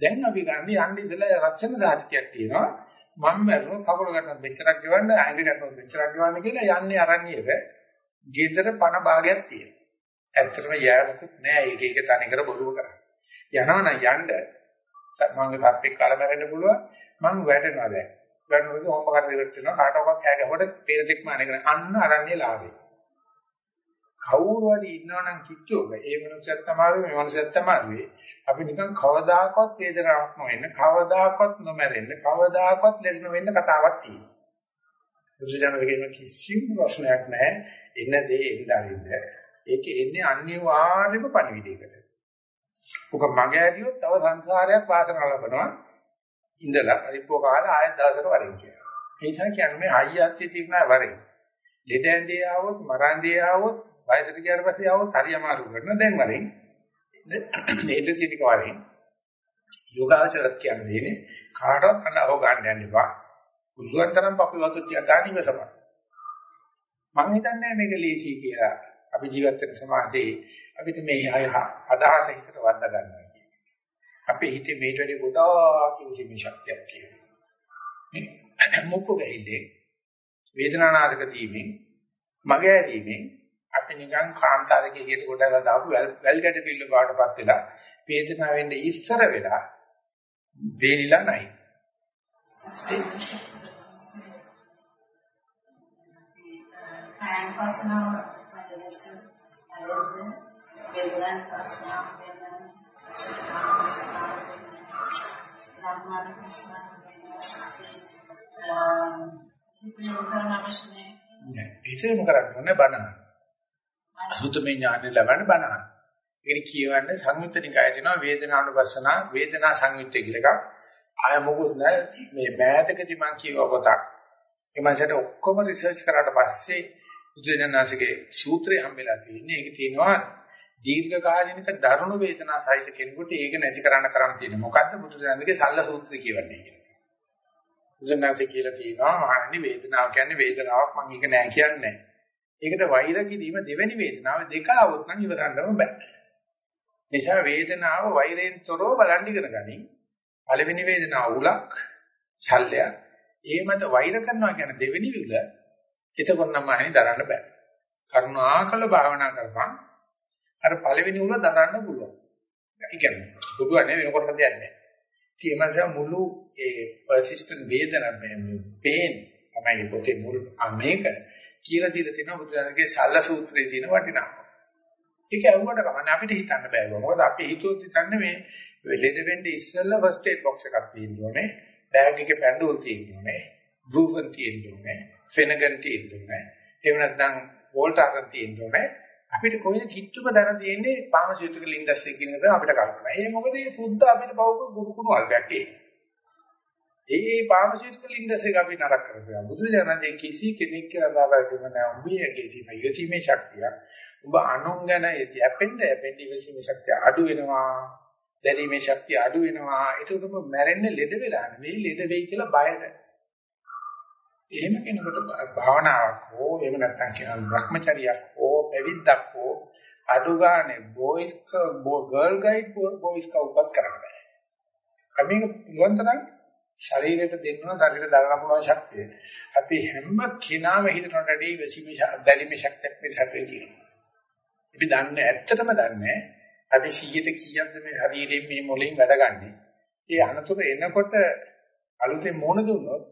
දැන් අපි ගන්න යන්නේ ඉතලා රක්ෂණ සාහිත්‍යයක් තියෙනවා. මම මරන කකුල ගන්න මෙච්චරක් ගෙවන්න, ඇඟ ගන්න මෙච්චරක් ගෙවන්න කියලා යන්නේ අරණියක. ගෙදර පණ භාගයක් තියෙනවා. ඇත්තටම යෑමකුත් නෑ. ඒක ඒක තනිකර බොරුව කරන්නේ. යනවනම් යන්න මම තාප්පෙක් කාලා මැරෙන්න පුළුවන්. මං වැටෙනවා දැන්. වැටෙනකොට හොම්බ කරලා ඉවර වෙනවා. කාටවත් කෑ ගැහුවට පෙරදෙක්ම අනගෙන අන්න අරන්නේ ලාභේ. කවුරු හරි ඉන්නවනම් කිච්චෝක ඒ මනුස්සයත් තමයි මේ මනුස්සයත් තමයි. අපි නිකන් කවදාකවත් වේදනාවක් නොවෙන්න කවදාකවත් නොමැරෙන්න කවදාකවත් ලෙඩ වෙන්න කතාවක් තියෙනවා. බුදුජානකගේ කිසිම ප්‍රශ්නයක් නැහැ. එන දේ එන්න අරින්න. ඒක එන්නේ අනිවාර්යම පණිවිඩයකට. ඔක මගේ ඇදියොත් තව සංසාරයක් වාසන ලබනවා. ඉඳලා පරිප්පෝ කාලා ආයෙත් දවසට වරින් කියනවා ඒ නිසා කියන්නේ මේ හයියත් තියෙන වරින්. ලෙඩ ඇඳේ ආවොත් මරන්නේ ආවොත් වයසට ගියාට පස්සේ આવොත් හරි අමාරු කරන දැන් වලින් නේද සිටික වලින් යෝගාචරත් කියන්නේ දෙන්නේ කාටවත් අනව ගන්න යන්න එපා. පුළුවන් තරම් අපි වතු ටික ගන්න ඉවසපන්. මම හිතන්නේ මේක ලේසි කියලා. අපි ජීවත් වෙන සමාජයේ අපිට මේ අදහස හිතට වද්දා ගන්නවා කියන්නේ. අපේ හිතේ මේට වැඩි ගොඩාක් කිසිම ශක්තියක් තියෙනවා. මේ මොකෝ වෙයිද? වේදනානාශක දීමෙන් මගේ ඇදීමෙන් අපි නිකන් කාන්තාරයේ එළියට කොටලා දාපු වැල් ගැට පිල්ල බාටපත් වෙලා වේදනාවෙන් ඉස්සර වෙලා වේලිලා නැහැ. ඉතින් කරන අවශ්‍යනේ නෑ ඒකම කරන්නේ බණහන් අසුතමේ ඥානෙ ලබන්න බණහන්. ඒක කියවන්නේ සංයුත්ත නිකායේ තියෙනවා වේදනානුපස්සනා වේදනා සංයුත්තේ කියලා එකක්. ආය මොකුත් නෑ මේ මෑතකදී මම කියව පොතක්. ඒ මනසට ඔක්කොම රිසර්ච් කරාට පස්සේ බුදුජානනාථගේ සූත්‍රය හම්බෙලා තියෙන්නේ. ඒක තියෙනවා දීර්ඝකාලීනික දරුණු වේදනා සහිත කෙනෙකුට ඒක නැති කරන්න කරන්න තියෙන මොකද්ද බුදුජානකගේ සල්ල සූත්‍රය කියවන්නේ කියලා. බුදුජානනාථ කියලා තියෙනවා මහණනි වේදනාව කියන්නේ වේදනාවක් මම ඒක නෑ කියන්නේ. ඒකට වෛර කිරීම දෙවෙනි වේදනාව දෙක આવොත් නම් ඉවරන්නම බෑ. නිසා වේදනාව වෛරයෙන් තොරව බලන් ඉගෙන ගනින්. පළවෙනි වේදනාව උලක්, ශල්‍යයක්. ඒ මත වෛර කරනවා කියන දෙවෙනි විල එතකොට නම් අහන්නේ දරන්න බෑ. කරුණාකල භාවනා කරපන්. අර පළවෙනි උල දරන්න පුළුවන්. ඒ කියන්නේ බුදුන් වෙනකොට දෙයක් නෑ. ඉතින් මුළු ඒ persistent වේදනාව මේ pain තමයි පොතේ මුල් මේක කියලා දීලා තිනවා බුදුරජාණන්ගේ සල්ල සූත්‍රයේ තියෙන වටිනාකම. ඒක ඇහුවට කමන්නේ අපිට හිතන්න බෑ. මොකද අපි හිතුවොත් හිතන්නේ මේ ලෙඩ වෙන්නේ ඉස්සෙල්ලා ෆස්ට් ඒඩ් බොක්ස් එකක් තියෙන්න ඕනේ. බෑග් එකේ පැන්ඩෝල් තියෙන්න ඕනේ. බ්‍රූෆන් තියෙන්න ඕනේ. ෆෙනගන් තියෙන්න ඕනේ. එහෙම නැත්නම් වෝල්ටාරන් තියෙන්න ඕනේ. අපිට කොහෙද කිට්ටුම දැන තියෙන්නේ ෆාමසිටිකල් ඉන්ඩස්ට්‍රි කියන එක අපිට කල්පනා. ඒ මොකද මේ සුද්ධ අපිට බවක ගුරුකුණු අල්පයක් ඒක. ඒ ෆාමසිටිකල් ඉන්ඩස්ට්‍රි එක අපි නරක කරගන්නවා. බුදුරජාණන්සේ කිසි කෙනෙක් කියලා දාලා තියෙන නෑ උඹේගේ තියෙන යොතිමේ ශක්තිය. උඹ අනුන් ගැන යැපෙන්න යැපෙන්න ඉවසීමේ ශක්තිය අඩු වෙනවා. දැරීමේ ශක්තිය අඩු වෙනවා. ඒක උඹ මැරෙන්න ලෙඩ වෙලා නෙවෙයි ලෙඩ වෙයි කියලා බයට. එහෙම කෙනෙකුට භාවනාවක් හෝ එහෙම නැත්නම් කියන භ්‍රමචරියක් හෝ පැවිද්දක් හෝ අඩු ගානේ බොයිස් ගර්ල් ගයිඩ් බොයිස් කවුපත් කරන්න බෑ. අපි නිරන්තරයෙන් ශරීරයට දෙන්නවා ශරීරය දරන පුළුවන් ශක්තිය. අපි හැම කෙනාම හිතනට වැඩි වෙසීමේ දැරීමේ ශක්තියක් මේ ශරීරේ තියෙනවා. අපි දන්නේ ඇත්තටම දන්නේ අපි 100ට කීයක්ද මේ ශරීරයෙන් මේ මොලෙන් වැඩ ගන්නෙ. ඒ අනතුර එනකොට අලුතෙන් මොන දුන්නොත්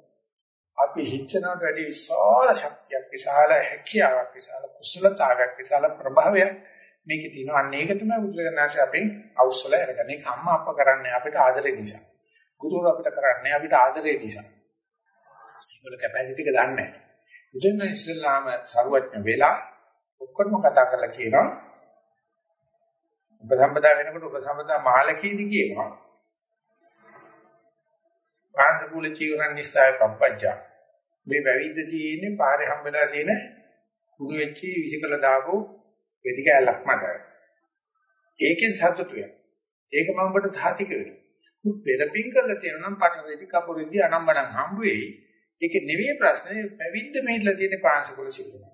අපි හිතනට වැඩි විශාල ශක්තියක් විශාල හැකියාවක් විශාල කුසලතාවයක් විශාල ප්‍රභාවයක් මේකේ තියෙනවා අන්න ඒක තමයි බුදුරජාණන්සේ අපෙන් අවශ්‍යල අරගෙන ඒක අම්මා අප්පා කරන්නේ අපිට ආදරේ නිසා. ගුරුවරු අපිට කරන්නේ අපිට ආදරේ නිසා. ඒගොල්ලෝ කැපැසිටි එක දන්නේ නැහැ. බුදුන් ඉස්ලාම සර්වඥ වෙලා ඔක්කොම කතා කරලා කියනවා. උපසම්පදා වෙනකොට උපසම්පදා මාලකීදි කියනවා. පාන්සකුල චීවරන් නිසා පම්පජ්ජා මේ වැවිද්ද තියෙන්නේ පාරේ හම්බෙලා තියෙන කුණු වෙච්චි විසිකල දාපු වෙදිකැලක් මත ඒකෙන් සතුටු වෙනවා. ඒක මම ඔබට සාතික වෙනවා. පෙරපින් කරලා තියෙනවා නම් පට රෙදි කපුරෙදි අනම්බනම් හම්බ වෙයි ඒක නෙවෙයි ප්‍රශ්නේ පැවිද්ද මෙහෙලා තියෙන පාංශකුල සිවුරක්.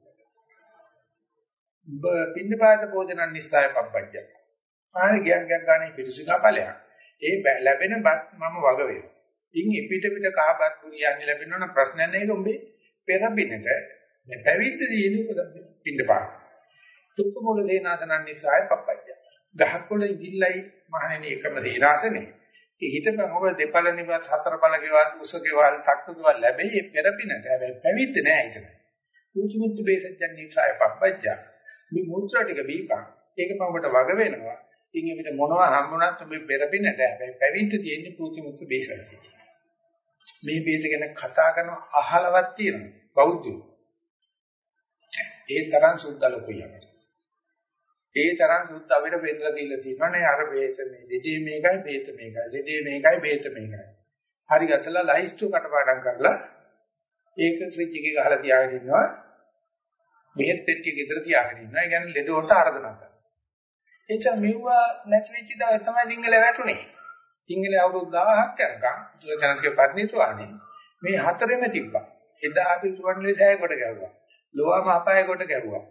ඔබ පින්නපාත භෝජන නිස්සාය පබ්බජ්ජ. ආනේ ගියන් ගියන් ගානේ පිරිසිදා ඵලයක්. ඒ ලැබෙන බත් මම වග වෙනවා. ඉන් පිට පිට කහපත් පුරියන් ලැබෙනවා නම් ප්‍රශ්න නැහැ උඹේ පෙරපිනට මේ පැවිද්ද තියෙන පින්නපාත. තුක්ක මොළ දේනාසනන් නිස්සාය පබ්බජ්ජ. ගහකොළ ඉදිල්ලයි මහණෙනි එකම දේනාසනේ. ඒ හිතපන් ඔබ දෙපළ නිවාස හතර බල ගෙවල් උස ගෙවල් සක්තු ගෙවල් ලැබෙයි පෙරපිනට හැබැයි පැවිද්ද නෑ හිතන. කුචුමුත්තු බේසජ්ජන් නිසාය පබ්බජ්ජා. මේ මුත්‍රා ටික බීපන්. ඒක මම ඔබට වග වෙනවා. ඉතින් අපිට මොනවා හම්බුණත් ඔබේ පෙරපිනට හැබැයි පැවිද්ද තියෙන්නේ කුචුමුත්තු බේසජ්ජන්. මේ බේත ගැන කතා කරන අහලවත් තියෙනවා බෞද්ධයෝ. ඒ තරම් සුද්ධ ලොකුයි අපිට. ඒ තරම් සුද්ධ අපිට පෙන්නලා දීලා තියෙනවා නේ අර බේත මේ දෙදේ මේකයි බේත මේකයි දෙදේ මේකයි බේත මේකයි. හරි ගැසලා ලයිස්තු කටපාඩම් කරලා ඒක ෆ්‍රිජ් එකේ ගහලා තියාගෙන ඉන්නවා. බෙහෙත් පෙට්ටිය ගෙදර තියාගෙන ඉන්නවා. ඒ කියන්නේ ලෙඩ වලට ආර්දනා කරනවා. එතන මෙවුවා නැති වෙච්ච දවස් තමයි සිංහල වැටුනේ. සිංහල අවුරුදු 1000ක් යනකම් ජනසික පරිණිරවාණේ මේ හතරෙම තිබ්බා. එදා අපි රුවන්වැලි සෑය කොට ගැව්වා. ලෝවාම අපාය කොට ගැව්වා.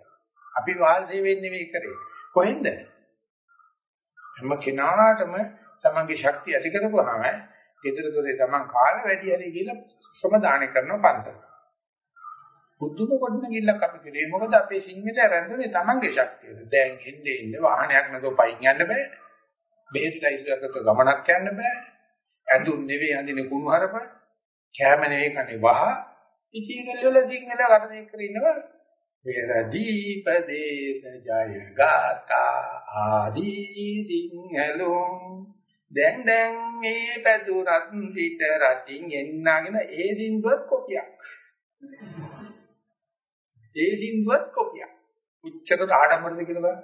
අපි වාල් සේවයෙන් නෙමෙයි කරේ. කොහෙන්ද? හැම කෙනාටම තමන්ගේ ශක්තිය ඇති කරපුවාම ගෙදර දොරේ තමන් කාලා වැඩි හරි කියලා සමදාන කරනවා පන්තල. බුදුම කොටන ගිල්ලක් අපි කිරේ මොකද අපේ සිංහලට රැඳුනේ තමන්ගේ ශක්තියද. දැන් එන්නේ ඉන්නේ වාහනයක් නැතුව පයින් යන්න බෑ. බෙහෙත්ලා ඉස්සරකට ගමනක් යන්න බෑ. ඇඳුම් නෙවෙයි අඳින කුණු හරප. කැම නෙවෙයි කන්නේ වහ. ඉතින් ඒගොල්ලෝ සිංහල කටනේ කර ඉන්නවා පෙරදීප දේශ ජය ගාථා ආදී සිංහලුම් දැන් දැන් මේ පැදුරත් පිට රටින් එන්නගෙන ඒ සින්දුවත් කොපියක්. ඒ සින්දුවත් කොපියක්. උච්චතර ආඩම්බරද කියලා බලන්න.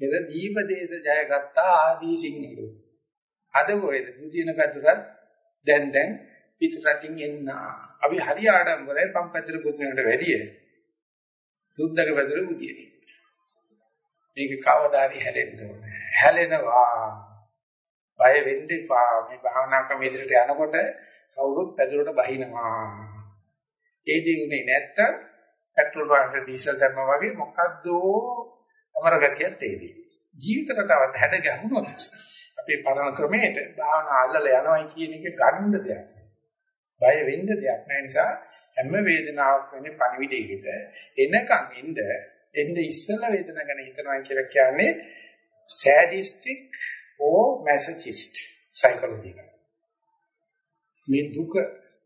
පෙරදීප දේශ ජය ගත්තා ආදී සිංහලුම් අද කොහෙද? මුදින පැදුරත් දැන් දැන් පිට රටින් එන්න. අපි හරි ආඩම්බරයි පම්පැතර පුදුනකට වැඩිය. සුද්ධක පැතර මුදියේ. මේක කවදාරි හැලෙන්න ඕනේ. හැලෙනවා. බය වෙන්න එපා. මේ භාවනා ක්‍රම ඉදිරියට යනකොට කවුරුත් පැදුරට බහිනවා. ඒ දේ උනේ නැත්තම් පෙට්‍රල් වාහන ඩීසල් දැම්ම වගේ මොකද්ද අමරගතියක් තේදී. ජීවිත රටාවත් හැඩ ගැහුනොත් අපේ පරණ ක්‍රමයට භාවනා අල්ලලා යනවා කියන එක ගන්න දෙයක්. බය වෙන්න දෙයක් නැහැ නිසා හැම වේදනාවක් වෙන්නේ පණිවිඩයකට එනකන් ඉන්න එන්න ඉස්සෙල්ලා වේදනාව ගැන හිතනවා කියලා කියන්නේ sadistic or masochist psychology එක. මේ දුක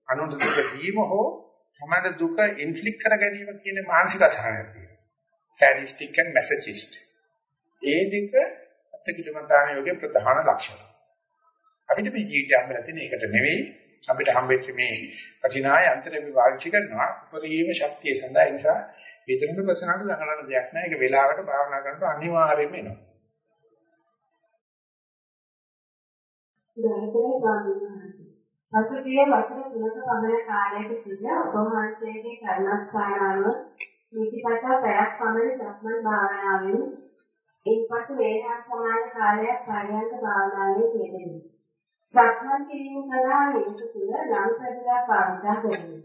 අනුන්ට දුක දීම හෝ තමයි දුක ඉන්ෆ්ලික්ට් කර ගැනීම කියන මානසික අසහනයක් තියෙනවා. sadistic and masochist. ඒ දෙක අත්කිලමතාන යෝගයේ ප්‍රධාන ලක්ෂණ. අපිට මේ ජීවිතය හම්බෙලා තියෙන එකට නෙවෙයි අපිට හම්බෙච්ච මේ වටිනා යන්ත්‍රය අපි පාවිච්චි කරනවා. උපරිම ශක්තිය සඳහා ඒ නිසා විතරක ප්‍රශ්නකට දඟලන දෙයක් නෑ ඒක වෙලාවට භාවනා කරනකොට අනිවාර්යයෙන්ම එනවා. ගෞරවනීය ස්වාමීන් වහන්සේ. පසුගිය වසර තුනක පමණ කාලයක සිට ඔබ වහන්සේගේ කර්ණස්ථානවල නීතිපතා පැයක් පමණ සක්මන් භාවනාවෙන් ඉන්පසු ඒ හා සමාන කාලයක් පරියන්ක භාවනාවේ යෙදෙනවා සක්මන් කිරීම සඳහා නිවස තුළ ලං පැදුරක් භාවිතා කරමු.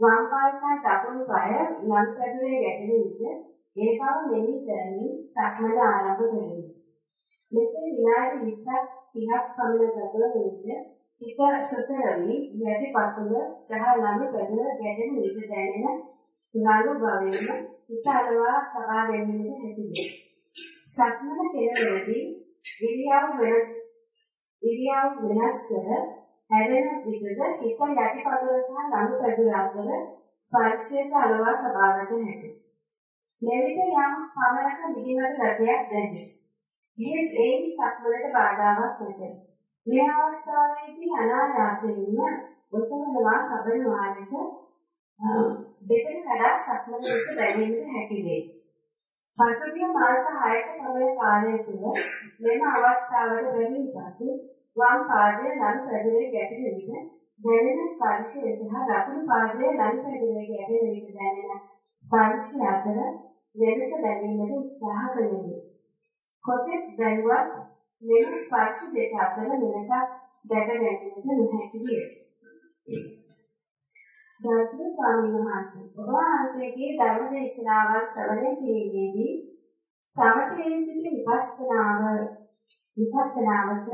වම් පාය සහ දකුණු පාය ලං පැදුරේ ගැටෙන විට ඒ බව මෙහි කරමින් සක්මන ආරම්භ කරමු. මෙසේ විනාඩි 20ක් 30ක් පමණ ගත වන විට හිත සසරවි යටි පතුල සහ ලං පැදුර ගැටෙන විට දැනෙන තුනලු භාවයෙන්ම හිත අලවා තබා ගැනීමට හැකියි. සක්මන කෙරෙහිදී ඉරියව් වෙනස් ඉරියව් වෙනස් කර හැරෙන විටද හිත යටිපතුල සහ ලනු පැදුර අතර ස්පර්ශයට අලවා තබාගත හැකියි. මෙවිට යම් පමණක නිදිමත ගතියක් දැනේ. එහෙත් ඒ සක්මලට බාධාවක් නැත. මේ අවස්ථාවේදී අනායාසයෙන්ම ඔසවනවා කබනවා ලෙස දෙකට කඩා සක්මන ලෙස දැනෙන්නට හැකි වේ. පසුගිය මාස 6ක පමණ කාලය තුළ මෙම අවස්ථාවට බැරි පසු වම් පාදයේ නම් පැදුරේ ගැටෙන විට දැනෙන ස්පර්ශය සහ දකුණු පාදයේ නම් පැදුරේ ගැටෙන විට දැනෙන ස්පර්ශය අතර වෙනස දැනීමට උත්සාහ කළෙමි. කොතෙක් බැලුවත් මෙම ස්පර්ශ දෙක අතර වෙනසක් දැක ගැනීමට නොහැකි විය. ගෞතම ස්වාමීන් වහන්සේ ඔබ වහන්සේගේ ධර්ම දේශනාවල් ශ්‍රවණය කිරීමේදී සමථයේ සිට විපස්සනාව විපස්සනාවට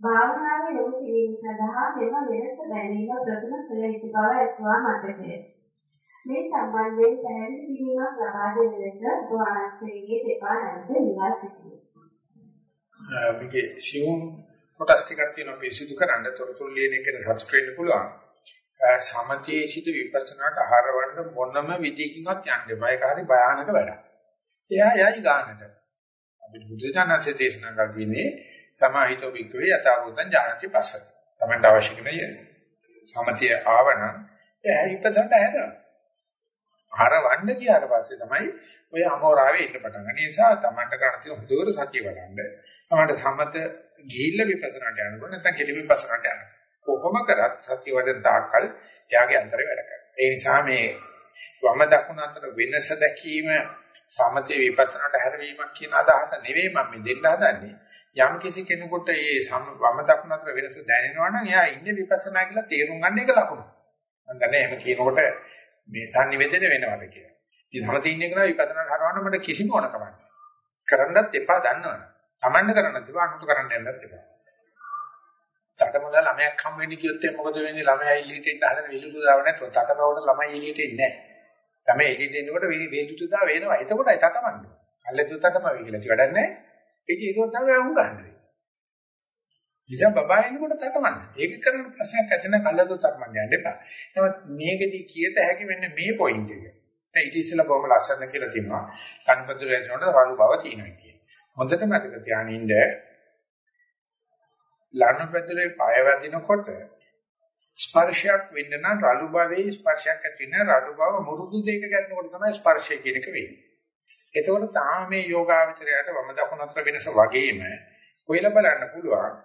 භාවනාව යොමු කිරීම සඳහා මෙම වෙනස බැලීම ප්‍රථම කළ යුතු බව ඇසුවා මතකය. මේ සම්බන්ධයෙන් පැහැදිලි කිරීමක් ලබා දෙන ලෙස ඔබ වහන්සේගේ දෙපා නැවත ඉල්ලා සිටිනවා. මේකේ සියුම් කොටස් ටිකක් තියෙනවා පිරිසිදු කරන්න තොරතුරු ලියන එක සතුට වෙන්න පුළුවන්. සමතේ සිට විපස්සනාට හරවන්න මොනම විදිහකින්වත් යන්න බෑ. ඒක හරි භයානක වැඩක්. එයා යයි ගන්නට. අපි බුදුජානකසේ දේශනා කරලා තියෙන්නේ සමාහිතෝ වික්‍රේ යථාභූතං ඥානති පස්සත. තමයි අවශ්‍ය කෙනේ සමතිය ආවනම් එයා ඉපදන්න හැදෙනවා. හරවන්න ගියාට පස්සේ තමයි ඔය අමෝරාවේ ඉන්න පටන් ගන්න. ඒ නිසා තමන්ට ගන්න තියෙන හොඳට සතිය බලන්න. තමන්ට සමත ගිහිල්ලා විපස්සනාට යනකොට නැත්නම් කෙලි විපස්සනාට යනවා. කොහොම කරත් සතිය වඩන තාක්කල් එයාගේ අන්තරේ වැඩ කරනවා. ඒ නිසා මේ වම දකුණ අතර වෙනස දැකීම සමතේ විපස්සනාට හැරවීමක් කියන අදහස නෙවෙයි මම මේ දෙන්න හදන්නේ. යම් කිසි කෙනෙකුට මේ වම දකුණ අතර වෙනස දැනෙනවා නම් එයා ඉන්නේ විපස්සනා කියලා තේරුම් ගන්න එක ලකුණු. මම දන්නේ එහෙම කියනකොට මේ sannivedana වෙනවද කියලා. ඉතින් සමතේ ඉන්න කෙනා විපස්සනාට හරවන්න මට කිසිම ඕනකමක් නැහැ. කරන්නත් එපා දන්නවනේ. Tamanne කරන්නත් එපා අනුන්ට කරන්න යන්නත් එපා. තටමල ළමයක් හම් වෙන්න කියොත් මොකද වෙන්නේ ළමයා එළියට එන්න හදන විලුතු දාව නැත්නම් තටමවට ළමයි එළියට එන්නේ නැහැ. ළමයි එළියට එනකොට විලුතු දාව වෙනවා. එතකොටයි තටමන්නේ. කල්ලෙතු තටම වෙයි කියලා වැඩක් නැහැ. ඒක ඒක තමයි වුන් ගන්න. ඉතින් බබා එනකොට තටමන්න. ඒක කරන ප්‍රශ්නයක් ඇති නැ කල්ලෙතු තටමන්න යන්න එපා. නමුත් මේකෙදි කියත හැකි වෙන්නේ මේ පොයින්ට් එක. දැන් ඉතින් ඉස්සෙල්ලා බොහොම ලස්සන කියලා තියෙනවා. කන්පතුල ඇතුළට රළු බව තියෙනවා කියන්නේ. හොඳට මතක තියාගෙන ඉන්න ලනුපැදුරේ පය වැදිනකොට ස්පර්ශයක් වෙන්න නම් රළු භවයේ ස්පර්ශයක් ඇති වෙන රළු භව මුරුදු දෙක ගන්නකොට තමයි ස්පර්ශය කියන එක වෙන්නේ. එතකොට තාම මේ යෝගාවචරයට වම දකුණ අතර වෙනස වගේම කොයිලා බලන්න පුළුවන්.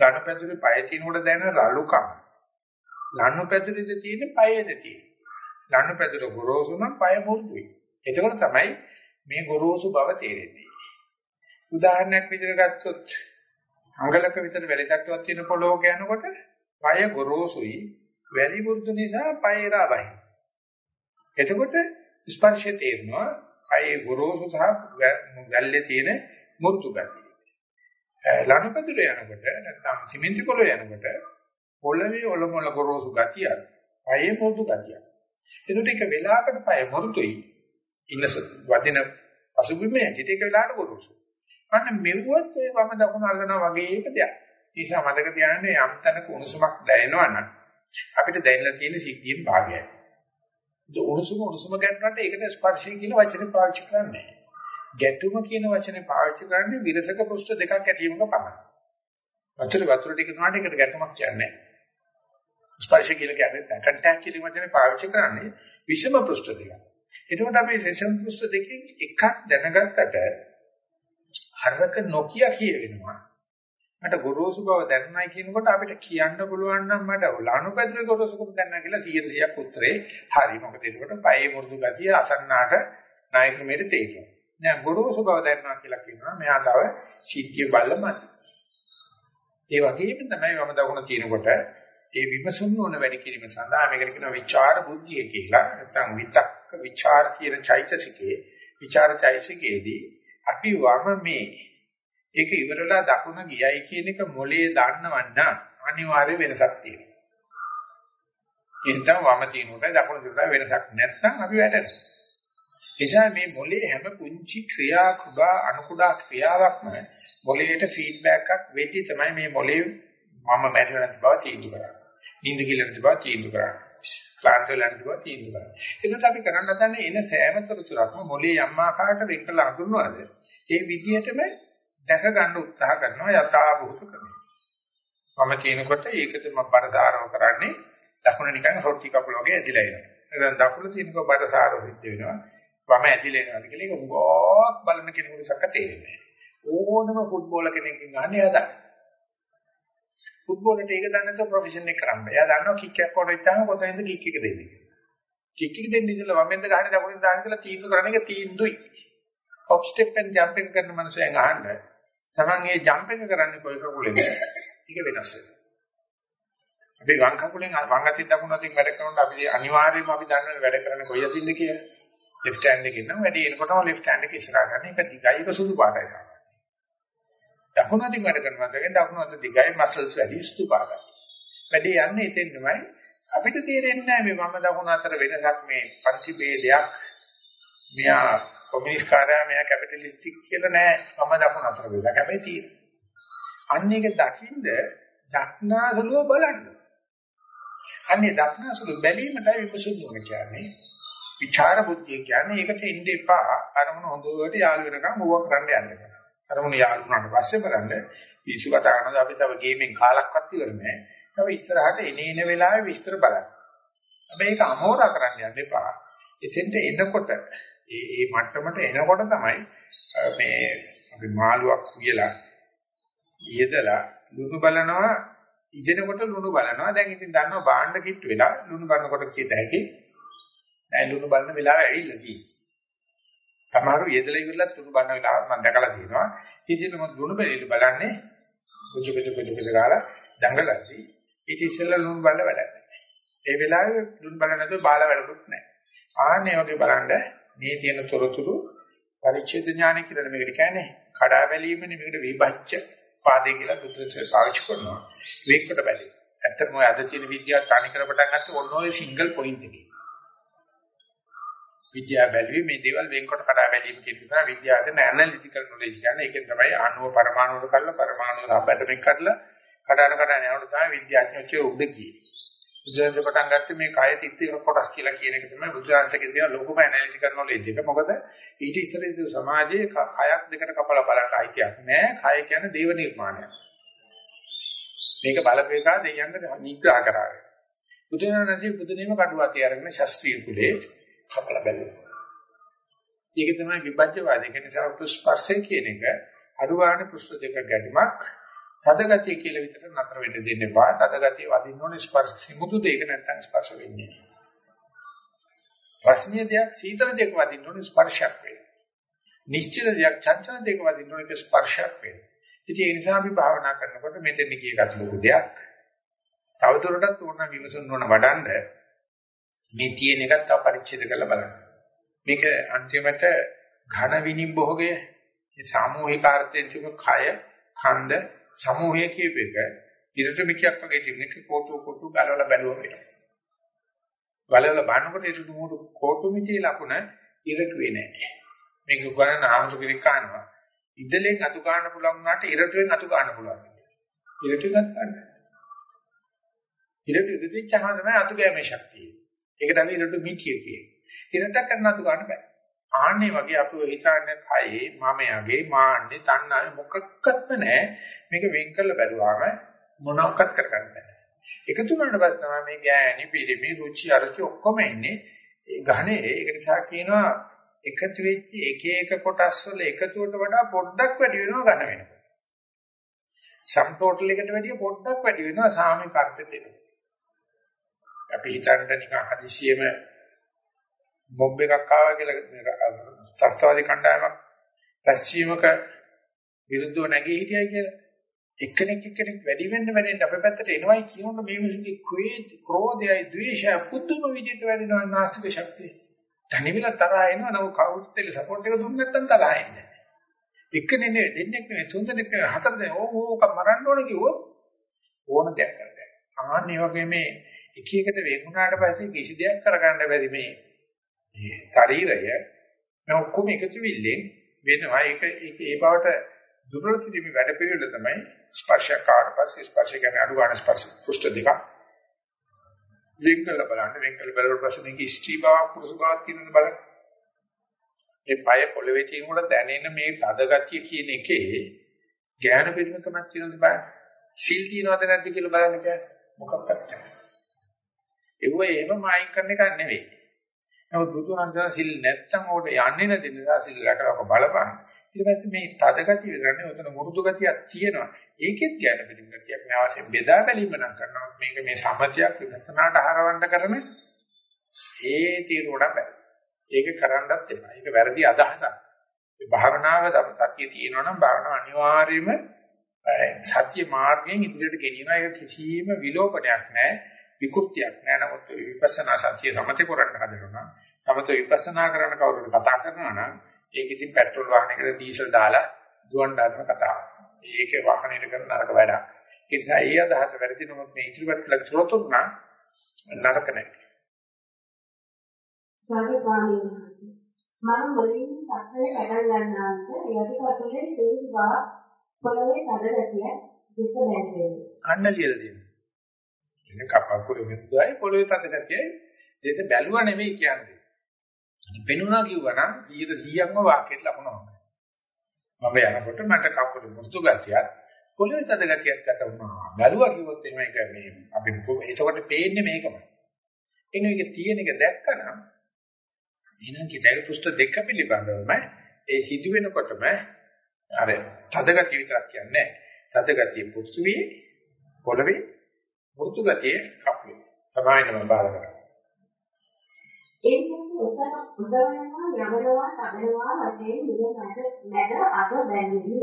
ලනුපැදුරේ පය තිනකොට දැනෙන රළුකම. ලනුපැදුරේද තියෙන පයේද තියෙන. ලනුපැදුර ගොරෝසු නම් පය මුරුදුයි. එතකොට තමයි මේ ගොරෝසු බව තේරෙන්නේ. උදාහරණයක් විදිහට ගත්තොත් අඟලක විතර වැලිතට්ටුවක් තියෙන පොළොවක යනකොට පය ගොරෝසුයි වැලි මුරුදු නිසා පය රාබයි. එතකොට ස්පර්ශය තේරෙනවා කයේ ගොරෝසු සහ වැල්ලේ තියෙන මුරුදු ගතිය. ලණුපැදුර යනකොට නැත්නම් සිමෙන්ති පොළොව යනකොට පොළවේ ඔලොමොල ගොරෝසු ගතිය, පයේ මුරුදු ගතිය. එතකොට එක වෙලාවකට පය මුරුදුයි ඉන්න වදින පසුබිමේ ඇටිට එක වෙලාවකට ගොරෝසු. අන්න මෙව්වත් ඔය වම දකුණ අල්ලනවා වගේම දෙයක්. ඒ නිසා මතක තියාගන්න යම් තැනක උණුසුමක් දැනෙනවා නම් අපිට දැනෙලා තියෙන සිද්ධියෙන් භාගයයි. ඒ උණුසුම උණුසුම ගැටුණාට ඒකට ස්පර්ශය කියන වචනේ පාවිච්චි කරන්නේ ගැටුම කියන වචනේ පාවිච්චි කරන්නේ විරසක පෘෂ්ඨ දෙකක් ඇටීමක පමණයි. වතුර වතුර ටික නාට එකට ගැටුමක් කියන්නේ ස්පර්ශ කියලා කියන්නේ කන්ටැක්ට් කියන වචනේ පාවිච්චි කරන්නේ විෂම පෘෂ්ඨ දෙකක්. එතකොට අපි විෂම පෘෂ්ඨ දෙකෙන් එකක් දැනගත්තට අරක නොකිය කියවෙනවා. මට ගොරෝසු බව දැනනයි කියනකොට අපිට කියන්න පුළුවන් නම් මට ලනුපැදුරේ ගොරෝසුකම දැනනා කියලා 100%ක් උත්තරේ හරි. මොකද ඒකට පයේ මුරුදු ගතිය අසන්නාට නායකමේට තේරෙනවා. දැන් ගොරෝසු බව දැනනවා කියලා කියනවා. මෙයා තව සිද්ධිය බලමත්. ඒ වගේම තමයි වම දකුණ තියෙනකොට ඒ විමසුම් නොවන වැඩි කිරීම සඳහා මේකට කියනවා විචාර බුද්ධිය කියලා. නැත්නම් විතක්ක විචාර කියන චෛතසිකේ විචාර චෛතසිකේදී අපි වම මේ ඒක ඉවරලා දකුණ ගියයි කියන එක මොලේ දන්නවන්න අනිවාර්ය වෙනසක් තියෙනවා. එහෙනම් වම තිනුට දකුණ තිනුට වෙනසක් නැත්නම් අපි වැටෙනවා. එනිසා මේ මොලේ හැම පුංචි ක්‍රියා කුඩා අනුකුඩා ක්‍රියාවක්ම මොලේට ෆීඩ්බැක් එකක් වෙද්දී තමයි මේ මොලේ මම මැරිලා නැති බව තීන්දුව කරන්නේ. නිින්ද කියලා නැති බව තීන්දුව කරන්නේ. ක්ලාන්ත වෙලා නැතිව තීන්දුව ගන්න. ඒකට අපි කරන්න හදන්නේ එන සෑම තොරතුරක්ම මොලේ යම් ආකාරයකට වෙන් කළ හඳුන්වනවාද? ඒ විදිහටම දැක ගන්න උත්සාහ කරනවා යථාභූත ක්‍රමය. මම කියනකොට ඒකද මම බරදාරව කරන්නේ දකුණ නිකන් රොටි කපුල වගේ ඇදිලා එනවා. එහෙනම් දකුණ තියෙනකොට බරසාරව සිද්ධ වෙනවා. වම ඇදිලා එනවා කියලා ඒක උගෝක් බලන කෙනෙකුට සක්ක තේරෙන්නේ නැහැ. ඕනම ෆුට්බෝල කෙනෙක්ගෙන් අහන්නේ එයා දන්න. ෆුට්බෝලට ඒක දන්නේ නැතුව ප්‍රොෆෙෂන් එක කරන්න බෑ. එයා දන්නවා කික් එකක් කොට ඉච්චාම කොතනින්ද කික් එක දෙන්නේ කියලා. කික් එක දෙන්න ඉස්සෙල්ලා වමෙන්ද ගහන්නේ දකුණෙන් දාන්නේ කියලා තීන්දුව කරන එක තීන්දුවයි. හොප් ස්ටෙප් එකෙන් ජම්පින් කරන මනුස්සයන් අහන්න. Taman මේ ජම්පින් කරන්නේ කොයි කකුලෙන්ද? ඒක වෙනස් වෙනවා. අපි වම් කකුලෙන් වම් අතින් දකුණු අතින් වැඩ කරනකොට අපි අනිවාර්යයෙන්ම අපි දන්නවනේ වැඩ කරන්නේ කොයි අතින්ද කියලා. left hand එකෙන් නම් වැඩි එනකොටම left hand එක ඉස්සරහට ගන්න එක දිගයි එක සුදු පාටයි තමයි. දකුණු අතින් වැඩ කරනවා කියන්නේ දකුණු අත දිගයි මසල්ස් වැඩි සුදු පාටයි. වැඩි යන්නේ එතෙන් තමයි අපිට තේරෙන්නේ නැහැ මේ වම දකුණු අතර වෙනසක් මේ පන්ති ભેදයක් මෙයා කොමියුනිස්ට් කාර්යය මෙයා කැපිටලිස්ටික් කියලා නෑ වම දකුණු අතර වෙනසක් හැබැයි තියෙනවා. අන්න ඒක දකින්ද දක්නාසලුව බලන්න. අන්නේ දක්නාසලුව බැලීමටයි විපස්සනා ඕන කියන්නේ. විචාර බුද්ධිය කියන්නේ ඒකට ඉන්න එපා. අරමුණ හොඳට යාළු වෙනකම් ඕවා කරන්න යන්න එපා. අරමුණ යාළු වුණාට පස්සේ බලන්න පිසු කතා කරනකොට අපි තව ගේමින් කාලක්වත් ඉවර නෑ. තව ඉස්සරහට එනේන වෙලාවේ විස්තර බලන්න. හැබැයි ඒක අමෝරා කරන්න යන්න එපා. එතෙන්ට එනකොට ඒ ඒ මට්ටමට එනකොට තමයි මේ අපි මාළුවක් කියලා ඊයදලා ලුණු බලනවා ඉගෙනකොට ලුණු බලනවා දැන් ඉතින් දන්නවා බාණ්ඩ කිට්ටු වෙලා ලුණු බලනකොට කියත හැකි දැන් ලුණු බලන වෙලාව ඇවිල්ලා තියෙනවා තමාරු යෙදලා ඉවරලා ලුණු බලන වෙලාව මම දැකලා තියෙනවා කිසිම ලුණු බැලිලු බලන්නේ කුජු කුජු කුජු කුජු ගාලා දඟලද්දී ඊට ඉස්සෙල්ලා ලුණු බලන වැඩක් ඒ වෙලාවේ ලුණු බලන නැතුව බාල වැඩකුත් නැහැ ආන්නේ වගේ බලන්න මේ තියෙන තොරතුරු පරිච්ඡේද ඥාන කියලා මේකට කියන්නේ කඩා බැලීමනේ මේකට විභජ්‍ය පාදේ කියලා බුදුරජාණන් පාවිච්චි කරනවා. මේකට බැලේ. ඇත්තටම ඔය අද තියෙන විද්‍යාව තනි කර පටන් ගත්තේ ඔන්න ඔය සිංගල් පොයින්ට් එකේ. විද්‍යාව බැලුවේ මේ දේවල් වෙන්කොට කඩා බැලීම කියන එක විද්‍යාවෙන් ඇනලිටිකල් නොලෙජ් කියන්නේ ඒකෙන් තමයි අණුව පරමාණුවට කරලා පරමාණු අපැටමික් කරලා කඩන කඩන යනකොට තමයි විද්‍යාඥයෝ උඩ ගියේ. බුදුරජාණන් පටන් ගත්තේ මේ කය තිත්තික කොටස් කියලා කියන එක තමයි බුදුරජාණන්ගේ තියෙන ලොකුම ඇනලිටිකල් නොලෙජ් එක. මොකද ඊට ඉස්සරේ සමාජයේ කයක් දෙකට කපලා බලන්න අයිතියක් නැහැ. කය කියන්නේ දේව නිර්මාණයක්. මේක බලපෑකා දෙයයන්ට නිග්‍රහ කරාවේ. බුදුරජාණන්සේ බුදුනේම කඩුවතේ අරගෙන ශාස්ත්‍රීය කුලේ කපලා බැලුවා. ඒක තමයි විභජ්‍යවාදී. ඒ නිසා ස්පර්ශය කියන එක අඩුවාන පෘෂ්ඨ දෙක ගැටීමක් තදගතිය කියලා විතර නතර වෙන්න දෙන්න එපා. තදගතිය වදින්න ඕනේ ස්පර්ශ සිමුතු දෙක නැත්නම් ස්පර්ශ වෙන්නේ නැහැ. රසණීය දෙයක් සීතල දෙයක් වදින්න ඕනේ ස්පර්ශයක් වෙන්න. නිශ්චල දෙයක් චංචල දෙයක් වදින්න ඕනේ ස්පර්ශයක් වෙන්න. ඉතින් ඒ නිසා අපි භාවනා කරනකොට මෙතෙන් ගිය ගත ලොකු දෙයක්. තවදුරටත් ඕන විමසන්න ඕන වඩන්න මේ තියෙන එකත් තව පරිච්ඡේද කරලා බලන්න. මේක අන්තිමට ඝන විනිභෝගය සාමූහික අර්ථයෙන් තිබු කය, කන්ද, සමූහය කියප එක ඉරටමිකයක් වගේ තිබුණ එක කෝටු කෝටු ගලවලා බැලුවා වෙනවා. ගලවලා බලනකොට ඉරටු මුඩු කෝටු මිටියේ ලකුණ ඉරටුවේ නැහැ. මේක ගණන ආමතු කෙනෙක් කනවා. ඉදලෙන් අතු ගන්න පුළුවන් වුණාට ඉරටුවෙන් අතු ගන්න පුළුවන්. ඉරටු ගන්න. ඉරටු ඉදිච්චහම තමයි අතු ගෑමේ ශක්තිය. ඒක තමයි ඉරටු මිටිය කියන්නේ. ඉරටක් කරන අතු ගන්න බෑ. ආන්නේ වගේ අපිව හිතන්නේ කයේ මමයාගේ මාන්නේ තණ්හාවේ මොකක්වත්ම නැහැ මේක වෙන් කරලා බැලුවාම මොනවක්වත් කරගන්න බෑ. එකතු වුණාට පස්සේ තමයි මේ ගෑණි පිරිමි රුචි අරුචි ඔක්කොම ඉන්නේ ඒ ගහනේ ඒක නිසා කියනවා එකතු වෙච්ච එක එක කොටස් වල එකතුවට වඩා පොඩ්ඩක් වැඩි වෙනවා ඝන වෙනකොට. සම් ටෝටල් එකට වැඩිය පොඩ්ඩක් වැඩි වෙනවා සාමික අර්ථයට අපි හිතන්නේ නිකන් හදිසියෙම මොබ් එකක් ආවා කියලා තත්ත්වවාදී කණ්ඩායමක් රැස්වීමක විරුද්ධව නැගී හිටියයි කියලා එක්කෙනෙක් එක්කෙනෙක් වැඩි වෙන්න වැඩෙන්න අපේ පැත්තට එනවයි කියනොත් මේ මිනිස්සුගේ ක්‍රෝධ ක්‍රෝධයයි ද්වේෂය පුදුම විදිහට වැඩෙනවා නාස්තික ශක්තිය. තනිවිලා තරහ එනවා නෝ කවුරුත් දෙල සපෝට් එක දුන්නේ නැත්නම් තරහ එන්නේ. එක්කනේ නෙවෙයි දෙන්නෙක් නෙවෙයි තුන් දෙනෙක් නෙවෙයි හතර දෙනෙක් ඕක ඕක මරන්න ඕන කිව්වොත් ඕන දෙයක් කරලා. ආන්නේ වගේ මේ එක එකට වේගුණාට පස්සේ කිසි දෙයක් කරගන්න බැරි මේ මේ ශරීරය මේ ඔක්කොම එකතු වෙල්ලෙන් වෙනවා ඒක ඒක ඒ බවට දුර්වල කිරීමේ වැඩ පිළිවෙල තමයි ස්පර්ශයක් ආවට පස්සේ ස්පර්ශ කියන්නේ අඩු ගන්න ස්පර්ශ පෘෂ්ඨ දෙක වෙන් කළ බලන්න වෙන් කළ බලන ප්‍රශ්නේක ස්ත්‍රී බවක් පුරුෂ බවක් තියෙනවද බලන්න. මේ පය පොළවේ තියෙනකොට දැනෙන මේ තද ගතිය කියන එකේ ඥාන පිරිමකමක් තියෙනවද බලන්න. සිල් තියෙනවද නැද්ද කියලා බලන්න කියන්නේ මොකක්වත් නැහැ. ඒව එහෙම මායින් කරන එක නෙවෙයි. නමුත් බුදුහන්සේ සිල් නැත්තම් උඩ යන්නේ නැති නිසා සිල් රැකලා බලපන්. ඊට පස්සේ මේ තද ගතිය විතරනේ උතන මුරුදු ගතියක් තියෙනවා. ඒකෙත් ගැන පිළිම ගතියක් නෑ අවශ්‍ය බෙදා බැලීම නම් කරනවා. මේක මේ සමතියක් විපස්සනාට හරවන්න කරන ඒ තීරුණ බෑ. ඒක කරන්නත් එපා. ඒක වැරදි අදහසක්. මේ භාවනාව සතිය තියෙනවා නම් භාවනාව අනිවාර්යයෙන්ම සත්‍ය මාර්ගයෙන් ඉදිරියට ගෙනියන එක කිසිම විලෝපනයක් නෑ. විකෘතියක් නෑ. නමුත් විපස්සනා සත්‍ය සමතේ කරන්න හදනවා. සමත විපස්සනා කරන කවුරුද කතා කරනවා නම් ඒක ඉතින් පෙට්‍රල් වාහනයකට ඩීසල් දාලා දුවන් දාන කතාවක්. ඒක වාහනයට කරන නරක වැඩක්. ඒ නිසා ඒ අදහස වැරදි නමුත් මේ ඉදිරිපත් කළ ත්‍රොතුන නරක නැහැ. ගරු ස්වාමීන් වහන්සේ මම මුලින්ම සක්මනේ පටන් ගන්නාන්ට යටිපතුලේ සූර්යවා පොළවේ තද ගැටිය දිස බැලුවේ. අන්න ලියලා දෙන්න. එන්නේ කපකුල මෙතුයි පොළවේ තද ගැටියයි දෙස බැලුවා නෙවෙයි කියන්නේ. පෙනුණා කිව්වනම් 100%ක්ම වාක්‍යයට ලකුණක්. මම යනකොට මට කකුල මුරුතු ගතියක් පොළවේ තද ගතියක් ගත වුණා. බැලුවා කිව්වොත් එහෙම ඒක මේ අපි එතකොට පේන්නේ මේකමයි. එන්නේ මේක තියෙන එක දැක්කනම් එහෙනම් කිතේ පෘෂ්ඨ දෙක පිළිබඳවම ඒ සිදු වෙනකොටම අර තද ගතිය විතරක් කියන්නේ තද ගතිය පුත්සුවේ පොළවේ මුරුතු ගතිය කකුලේ. සමානම බාර කරා. ඒ නිසා උසන උසවනවා යවනවා තබනවා වශයෙන් නිරමත නැද අග බැඳිලි.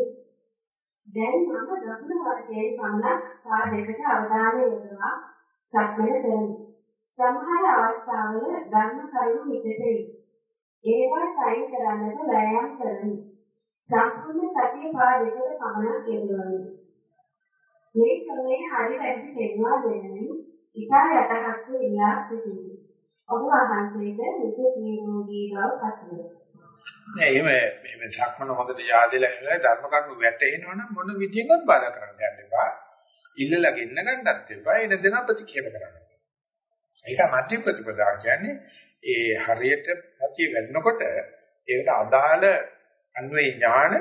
දැන් මම දකුණු වශයෙන් පමණක් පා දෙකට අවධානය යොදවා සක්මන කරමි. සමහර අවස්ථාවල ධර්ම කරුණු හිතට එයි. ඒවා තයි කරන්නට වෑයම් කරමි. සම්පූර්ණ සතිය පා දෙකට පමණක් යෙදුවමි. මේ ක්‍රමයේ හරි වැරදි පෙන්වා දෙන්නේ ඉතා යටහත්ව ඉලා සිටිමි. ඔබ වහන්සේට නිකුත් නිරෝගී බව පතමි. නෑ එහෙම එහෙම සක්මන හොඳට yaadලා ඉඳලා ධර්ම කරුණු වැටෙනවනම් මොන විදියෙන්වත් බාධා කරන්න යන්න එපා. ඉල්ලලා ගෙන්න ගන්නත් එපා. එන දෙන ප්‍රතික්ෂේප කරන්න. ඒක මධ්‍ය ප්‍රතිපදා කියන්නේ ඒ හරියට සතිය වෙන්නකොට ඒකට අදාළ අන්වේ ඥාන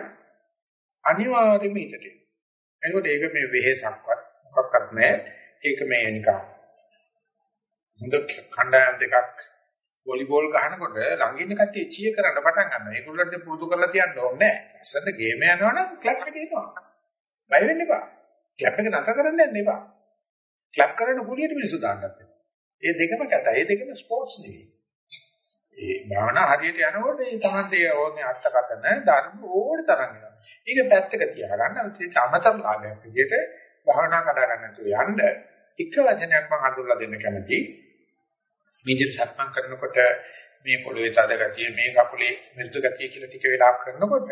අනිවාර්යයෙන්ම හිතට එනවා. එතකොට ඒක මේ වෙහෙසක්වත් මොකක්වත් නැහැ. ඒක මේ නිකන් හොඳ කණ්ඩායම් දෙකක් වොලිබෝල් ගහනකොට ළඟ ඉන්න කට්ටිය චිය කරන්න පටන් ගන්නවා. ඒගොල්ලන්ට පුරුදු කරලා තියන්න ඕනේ නැහැ. අස්සන්න ගේම යනවනම් ක්ලැප් එක එනවා. බය වෙන්න එපා. ක්ලැප් එක නැතර කරන්න යන්න එපා. ක්ලැප් කරන කුලියට මිනිස්සු දාන්නත් එපා. ඒ දෙකම කතා. ඒ දෙකම ස්පෝර්ට්ස් නෙවෙයි. ඒ භාවනා හරියට යනකොට ඒ Tamante ඕනේ අර්ථකථන ධර්ම ඕන තරම් වෙනවා. ඒක පැත්තක තියාගන්න ඒක අමතර ලාභයක් විදිහට භාවනා කඩා ගන්න නැතුව යන්න එක වචනයක් මම අඳුරලා දෙන්න කැමතියි. මිදිර සක්මන් කරනකොට මේ පොළවේ තද ගතිය මේ කකුලේ මෘදු ගතිය කියලා ටික වෙලාවක් කරනකොට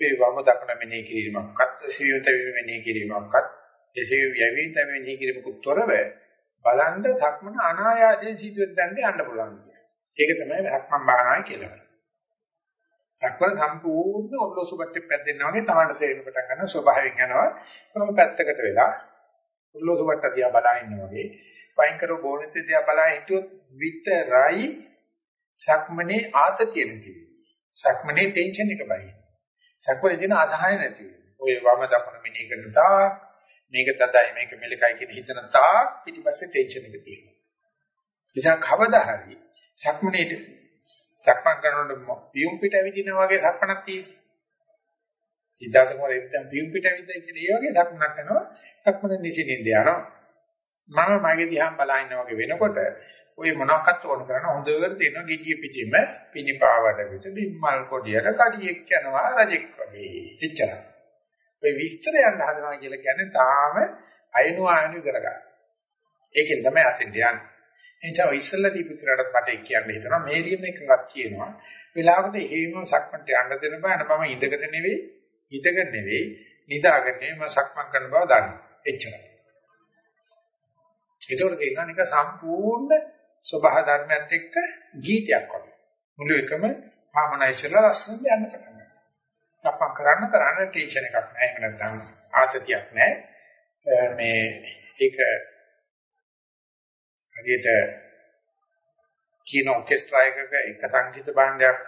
මේ වම දකුණ මෙනෙහි කිරීමක්වත් සිවිත මෙනෙහි කිරීමක්වත් එසේ යැවීම තමයි මෙනෙහි කිරීමකුත් තොරව බලන්න ධක්මන අනායාසයෙන් සිදුවෙන්න දැන්න යන්න පුළුවන් කියන්නේ. ඒක තමයි ධක්මන් බානායි කියලා. ධක්මන සම්පූර්ණ ඔල්ලෝසු බට්ටේ පැද්දෙනා වගේ තමන්ට තේරෙන්න පටන් ගන්න ස්වභාවයෙන් යනවා. කොහොම පැත්තකට වෙලා ඔල්ලෝසු බට්ට දිහා බලා ඉන්නා වගේ වයින් කරව බෝනෙත් දිහා බලා හිටියොත් විතරයි සක්මනේ ආතතිය නැති වෙන්නේ. සක්මනේ ටෙන්ෂන් එක බයි. සක්මනේ දින අසහන නැති වෙන්නේ. ඔය වම දකුණ මෙනෙහි කරන තාක් මේක තදයි මේක මෙලකයි කියන හිතන තාක් පිටිපස්සේ ටෙන්ෂන් එක තියෙනවා. නිසා කවදා හරි සක්මනේ සක්මන් කරනකොට පියුම් පිට ඇවිදිනා වගේ සක්මනක් තියෙන්නේ. සිද්ධාර්ථ කුමාර එක්කන් පියුම් පිට ඇවිදිනා කියන ඒ වගේ සක්මනක් කරනවා. සක්මනේ නිසින්ින්ද යනවා. මම මගේ දිහා බලා ඉන්නා වගේ වෙනකොට ඔය මොනක්වත් ඕන කරන හොඳට තේනවා gediye පිටින්ම පිනිපාවට පිට බිම්මල් කොඩියට කඩියෙක් යනවා රජෙක් වගේ එච්චරයි. ඔය විස්තර යන්න හදනවා කියලා කියන්නේ තාම අයනු ආයනු කරගන්න. ඒකෙන් තමයි අතින් යන්නේ. එනිසා ඉස්සල්ලා දීපිකරට මට කියන්න හිතනවා මේ ලියන එකවත් කියනවා. වෙලාවකට හේම සක්මන්ට යන්න දෙන බෑන මම ඉඳගෙන නෙවෙයි, හිටගෙන නෙවෙයි, නිදාගෙන මම සක්මන් කරන බව දන්නවා. එච්චරයි. ඒතකොට තේරෙනවා නික සම්පූර්ණ ස්වභාව ධර්මයත් එක්ක ගීතයක් වගේ. මුළු එකම හාමනයිසලා ලස්සන යන්න පටන් ගන්නවා. සප්පම් කරන්න කරන්න ටෙන්ෂන් එකක් නැහැ. එහෙම නැත්නම් ආතතියක් නැහැ. මේ ඒක හරියට කියන ඔකෙස්ට්‍රා එකක එක සංගීත භාණ්ඩයක්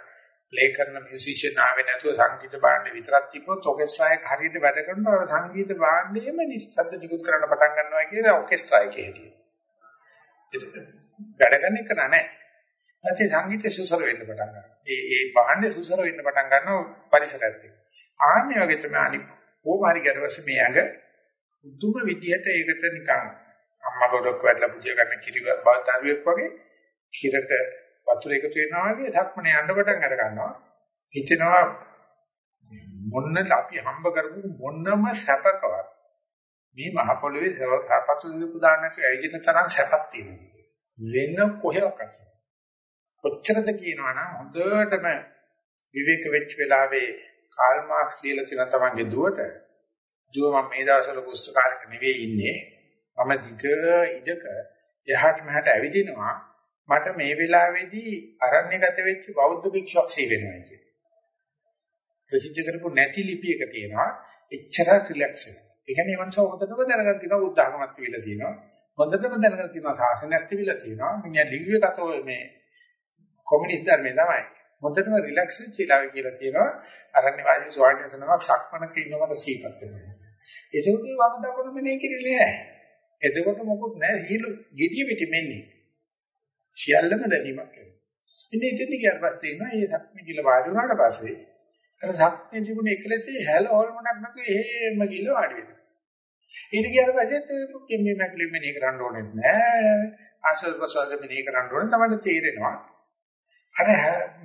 ප්ලේ කරන මියුසිෂියන් ආවේ නැතුව සංගීත භාණ්ඩ විතරක් තිබ්බොත් ඔකෙස්ට්‍රා එක හරියට වැඩ කරනවා අර සංගීත භාණ්ඩයේම නිස්සද්ද නිකුත් කරන්න පටන් ගන්නවා කියලා ඔකෙස්ට්‍රා එකේ හැටියට. ඒක වැඩ ගන්න එක නෑ. නැත්නම් සංගීතය සුසර වෙන්න පටන් ගන්නවා. ඒ ඒ භාණ්ඩේ සුසර වෙන්න පටන් ගන්නවා පරිසරයත් එක්ක. ආන්නේ වගේ තමයි අනිත් කොහොම හරි ගැටවස්ස මේ ඇඟ පුදුම විදිහට ඒකට නිකන් අම්මා ගොඩක් වැඩලා පුදිය ගන්න කිරි බාතාරියක් වගේ කිරට වතුර එකතු වෙනවා වගේ ධක්මනේ යන්න පටන් අර ගන්නවා. හිතෙනවා මොන්න අපි හම්බ කරපු මොන්නම සැපකවත් මේ මහ පොළවේ සපතු දීපු දාන්නට ඇවිදින තරම් සැපක් තියෙනවා. වෙන කොහෙවත් කොච්චරද කියනවනම් හොඳටම විවේක වෙච්ච වෙලාවේ කාල් මාක්ස් ලියලා තියෙන තමන්ගේ දුවට දුව මම මේ දවස්වල පුස්තකාලයක නෙවෙයි ඉන්නේ මම දිග ඉඩක එහාට මෙහාට ඇවිදිනවා මට මේ වෙලාවේදී අරණ්‍යගත වෙච්ච බෞද්ධ භික්ෂුවක් සී වෙනවා කියන්නේ. ප්‍රසිද්ධ කරපු නැති ලිපියක තියෙනවා එච්චර රිලැක්ස් වෙනවා. ඒ කියන්නේ මං සෝතනම දැනගන්න තියෙනවා උදාහරණයක් තිබිලා තියෙනවා. හොඳටම දැනගන්න තියෙනවා සාසනයක් තිබිලා තියෙනවා. මිනිහා ලිව්වේ කතෝ මේ කොමියුනිස්ට් ධර්මයේ තමයි. හොඳටම රිලැක්ස් වෙච්ච ඉලාවේ කියලා තියෙනවා. අරණ්‍ය වාසී ස්වාමීන් වහන්සේනමක් සක්මනක ඉන්නවට සීපත් වෙනවා. ඒකෝට වම දකුණ මෙනේ කිරිලේ නැහැ. එතකොට මොකුත් නැහැ. හිලු gediya පිටි මෙන්නේ. සියල්ලම දැනීමක් වෙනවා. ඉතින් ඉතින් කියන පස්සේ ඉන්නවා මේ ධක්ම කියලා වාඩි වුණාට පස්සේ අර ධක්මේ තිබුණ එකලසේ හැල හොල්මනක් නැතුව එහෙම ගිල වාඩි වෙනවා. ඊට ගියාට පස්සේ කෙම්මේ මැකලි මෙනේ කරන්න ඕනෙත් නෑ. ආශ්‍රද ප්‍රසවාස මෙනේ කරන්න ඕනේ තමයි තේරෙනවා. අර